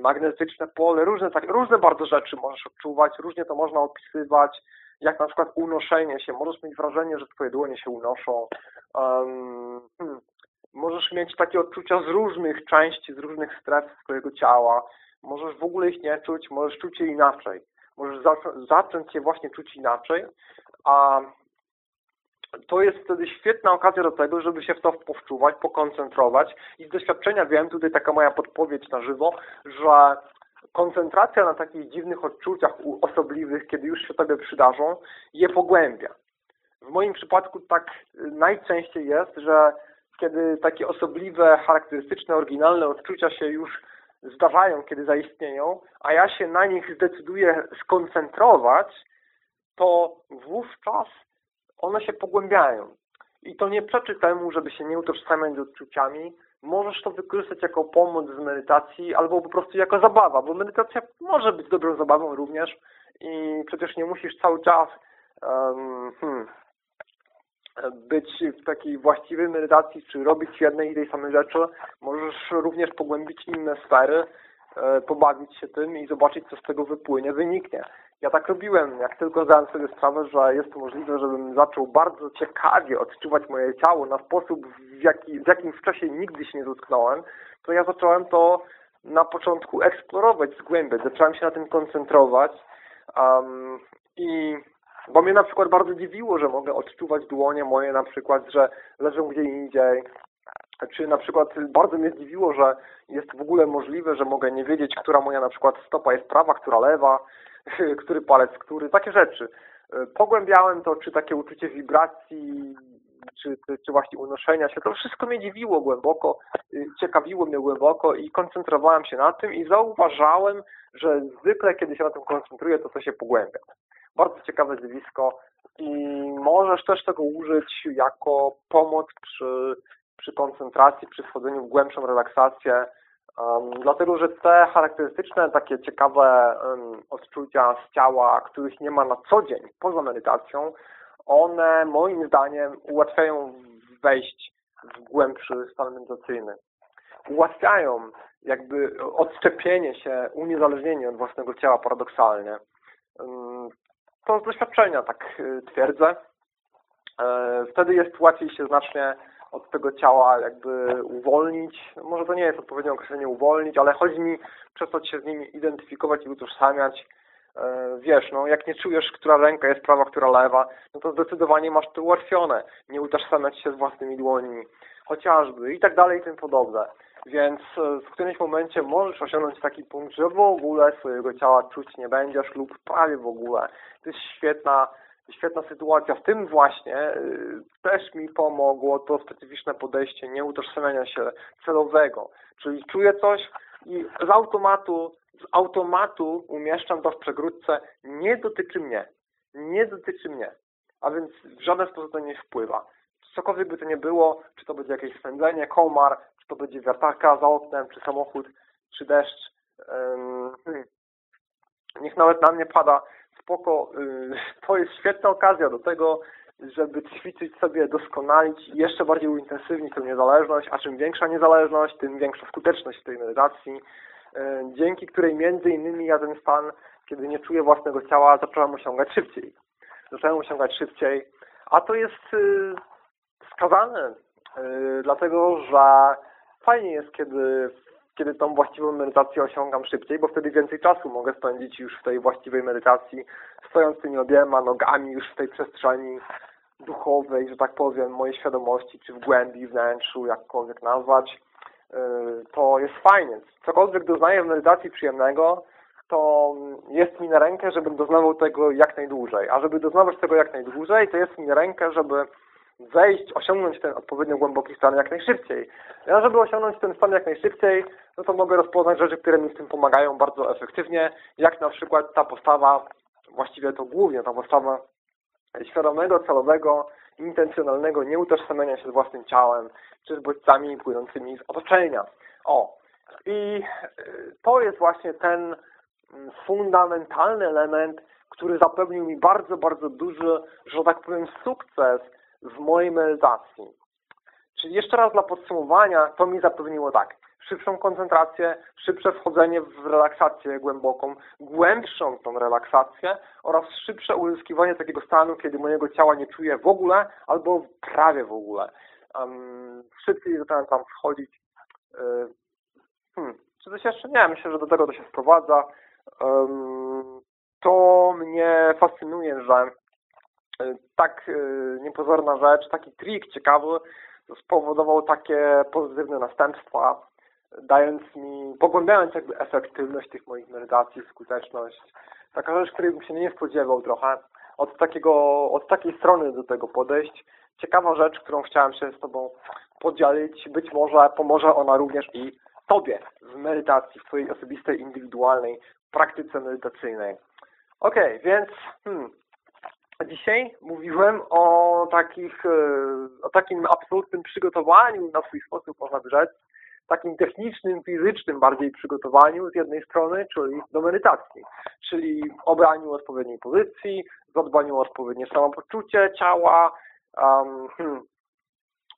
magnetyczne pole, różne, tak, różne bardzo rzeczy możesz odczuwać, różnie to można opisywać, jak na przykład unoszenie się. Możesz mieć wrażenie, że twoje dłonie się unoszą. Um, hmm. Możesz mieć takie odczucia z różnych części, z różnych stref swojego ciała. Możesz w ogóle ich nie czuć, możesz czuć je inaczej. Możesz zacząć je właśnie czuć inaczej, a to jest wtedy świetna okazja do tego, żeby się w to powczuwać, pokoncentrować i z doświadczenia wiem, tutaj taka moja podpowiedź na żywo, że koncentracja na takich dziwnych odczuciach osobliwych, kiedy już się Tobie przydarzą, je pogłębia. W moim przypadku tak najczęściej jest, że kiedy takie osobliwe, charakterystyczne, oryginalne odczucia się już zdarzają, kiedy zaistnieją, a ja się na nich zdecyduję skoncentrować, to wówczas one się pogłębiają. I to nie przeczy temu, żeby się nie utożsamiać z odczuciami. Możesz to wykorzystać jako pomoc z medytacji albo po prostu jako zabawa, bo medytacja może być dobrą zabawą również i przecież nie musisz cały czas um, hmm, być w takiej właściwej medytacji, czy robić jednej i tej samej rzeczy. Możesz również pogłębić inne sfery, e, pobawić się tym i zobaczyć, co z tego wypłynie, wyniknie. Ja tak robiłem, jak tylko zdałem sobie sprawę, że jest to możliwe, żebym zaczął bardzo ciekawie odczuwać moje ciało na sposób, w, jaki, w jakim wcześniej nigdy się nie dotknąłem, to ja zacząłem to na początku eksplorować, zgłębiać, zacząłem się na tym koncentrować um, i bo mnie na przykład bardzo dziwiło, że mogę odczuwać dłonie moje na przykład, że leżą gdzie indziej, czy na przykład bardzo mnie zdziwiło, że jest w ogóle możliwe, że mogę nie wiedzieć, która moja na przykład stopa jest prawa, która lewa, który palec, który, takie rzeczy. E, pogłębiałem to, czy takie uczucie wibracji, czy, czy, czy właśnie unoszenia się, to wszystko mnie dziwiło głęboko, y, ciekawiło mnie głęboko i koncentrowałem się na tym i zauważałem, że zwykle, kiedy się na tym koncentruję, to to się pogłębia. Bardzo ciekawe zjawisko i możesz też tego użyć jako pomoc przy, przy koncentracji, przy wchodzeniu w głębszą relaksację, Um, dlatego, że te charakterystyczne, takie ciekawe um, odczucia z ciała, których nie ma na co dzień poza medytacją, one moim zdaniem ułatwiają wejść w głębszy stan medytacyjny. Ułatwiają jakby odczepienie się, uniezależnienie od własnego ciała paradoksalnie. Um, to z doświadczenia tak y, twierdzę. E, wtedy jest łatwiej się znacznie od tego ciała jakby uwolnić. Może to nie jest odpowiednie określenie uwolnić, ale chodzi mi przestać się z nimi identyfikować i utożsamiać E, wiesz, no jak nie czujesz, która ręka jest prawa, która lewa, no to zdecydowanie masz to ułatwione. Nie utożsamiać się z własnymi dłońmi, chociażby i tak dalej i tym podobne. Więc e, w którymś momencie możesz osiągnąć taki punkt, że w ogóle swojego ciała czuć nie będziesz lub prawie w ogóle. To jest świetna, świetna sytuacja. W tym właśnie y, też mi pomogło to specyficzne podejście nieutożsamiania się celowego. Czyli czuję coś i z automatu z automatu umieszczam to w przegródce nie dotyczy mnie. Nie dotyczy mnie. A więc w żaden sposób to nie wpływa. Cokolwiek by to nie było, czy to będzie jakieś spędzenie, komar, czy to będzie wiatarka za oknem, czy samochód, czy deszcz. Hmm. Niech nawet na mnie pada spoko. Y, to jest świetna okazja do tego, żeby ćwiczyć sobie, doskonalić i jeszcze bardziej uintensywnić tę niezależność, a czym większa niezależność, tym większa skuteczność tej medytacji, E, dzięki której między innymi ja ten stan, kiedy nie czuję własnego ciała, zacząłem osiągać szybciej. Zacząłem osiągać szybciej, a to jest y, wskazane, y, dlatego że fajnie jest, kiedy, kiedy tą właściwą medytację osiągam szybciej, bo wtedy więcej czasu mogę spędzić już w tej właściwej medytacji, stojąc tymi obiema nogami już w tej przestrzeni duchowej, że tak powiem, mojej świadomości, czy w głębi, wnętrzu, jakkolwiek nazwać. Y, to jest fajnie. Cokolwiek doznaję w medytacji przyjemnego, to jest mi na rękę, żebym doznawał tego jak najdłużej. A żeby doznawać tego jak najdłużej, to jest mi na rękę, żeby wejść, osiągnąć ten odpowiednio głęboki stan jak najszybciej. Ja, żeby osiągnąć ten stan jak najszybciej, no to mogę rozpoznać rzeczy, które mi w tym pomagają bardzo efektywnie, jak na przykład ta postawa, właściwie to głównie ta postawa świadomego, celowego, intencjonalnego nieutożsamiania się z własnym ciałem, czy z bodźcami płynącymi z otoczenia. O, i y, to jest właśnie ten mm, fundamentalny element, który zapewnił mi bardzo, bardzo duży, że tak powiem, sukces w mojej medytacji. Czyli jeszcze raz dla podsumowania, to mi zapewniło tak szybszą koncentrację, szybsze wchodzenie w relaksację głęboką, głębszą tą relaksację oraz szybsze uzyskiwanie takiego stanu, kiedy mojego ciała nie czuję w ogóle albo prawie w ogóle. Um, szybciej zacząłem tam wchodzić. Uh, hmm, czy coś jeszcze? Nie, myślę, że do tego to się sprowadza. Um, to mnie fascynuje, że tak e, niepozorna rzecz, taki trik ciekawy spowodował takie pozytywne następstwa dając mi, pogłębiając jakby efektywność tych moich medytacji, skuteczność. Taka rzecz, której bym się nie spodziewał trochę. Od takiego, od takiej strony do tego podejść. Ciekawa rzecz, którą chciałem się z Tobą podzielić. Być może pomoże ona również i Tobie w medytacji, w Twojej osobistej, indywidualnej praktyce medytacyjnej. Ok, więc hmm, dzisiaj mówiłem o takich, e, o takim absolutnym przygotowaniu na swój sposób, można by rzec, takim technicznym, fizycznym bardziej przygotowaniu z jednej strony, czyli do medytacji, czyli obraniu odpowiedniej pozycji, zadbaniu o odpowiednie samopoczucie ciała um, hmm,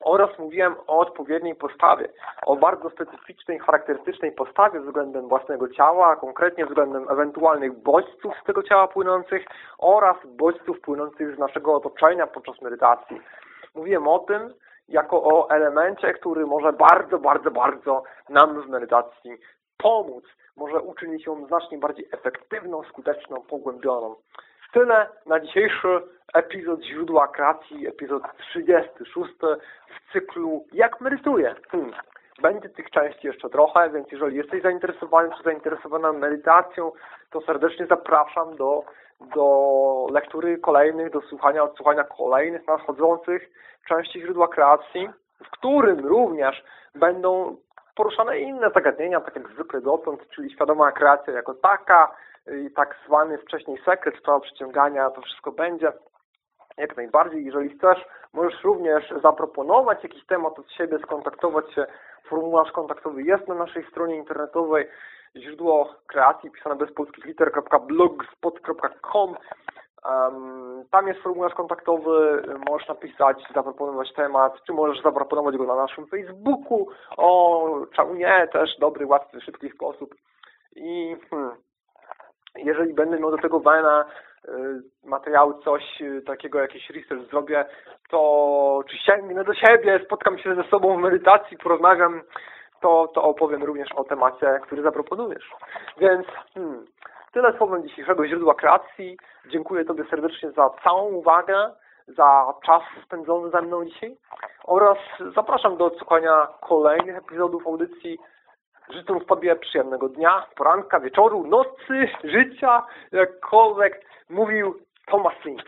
oraz mówiłem o odpowiedniej postawie, o bardzo specyficznej, charakterystycznej postawie względem własnego ciała, konkretnie względem ewentualnych bodźców z tego ciała płynących oraz bodźców płynących z naszego otoczenia podczas medytacji. Mówiłem o tym, jako o elemencie, który może bardzo, bardzo, bardzo nam w medytacji pomóc, może uczynić ją znacznie bardziej efektywną, skuteczną, pogłębioną. Tyle na dzisiejszy epizod Źródła Kreacji, epizod 36 w cyklu Jak medytuję. Hmm. Będzie tych części jeszcze trochę, więc jeżeli jesteś zainteresowany czy zainteresowana medytacją, to serdecznie zapraszam do, do lektury kolejnych, do słuchania, odsłuchania kolejnych nadchodzących części źródła kreacji, w którym również będą poruszane inne zagadnienia, tak jak zwykle dotąd, czyli świadoma kreacja jako taka, i tak zwany wcześniej sekret prawa przyciągania, to wszystko będzie jak najbardziej. Jeżeli chcesz, możesz również zaproponować jakiś temat od siebie, skontaktować się. Formularz kontaktowy jest na naszej stronie internetowej źródło kreacji pisane bez polskich liter.blogspot.com tam jest formularz kontaktowy, możesz napisać, zaproponować temat, czy możesz zaproponować go na naszym Facebooku. O, czemu nie? Też dobry, łatwy, szybki sposób. I hmm, jeżeli będę miał do tego Wena y, materiału, coś y, takiego, jakiś research zrobię, to czy sięgnę do siebie, spotkam się ze sobą w medytacji, porozmawiam, to, to opowiem również o temacie, który zaproponujesz. Więc hmm, Tyle słowem dzisiejszego źródła kreacji. Dziękuję Tobie serdecznie za całą uwagę, za czas spędzony ze mną dzisiaj oraz zapraszam do odsłuchania kolejnych epizodów audycji. Życzę Tobie przyjemnego dnia, poranka, wieczoru, nocy, życia, jakkolwiek mówił Thomas Link.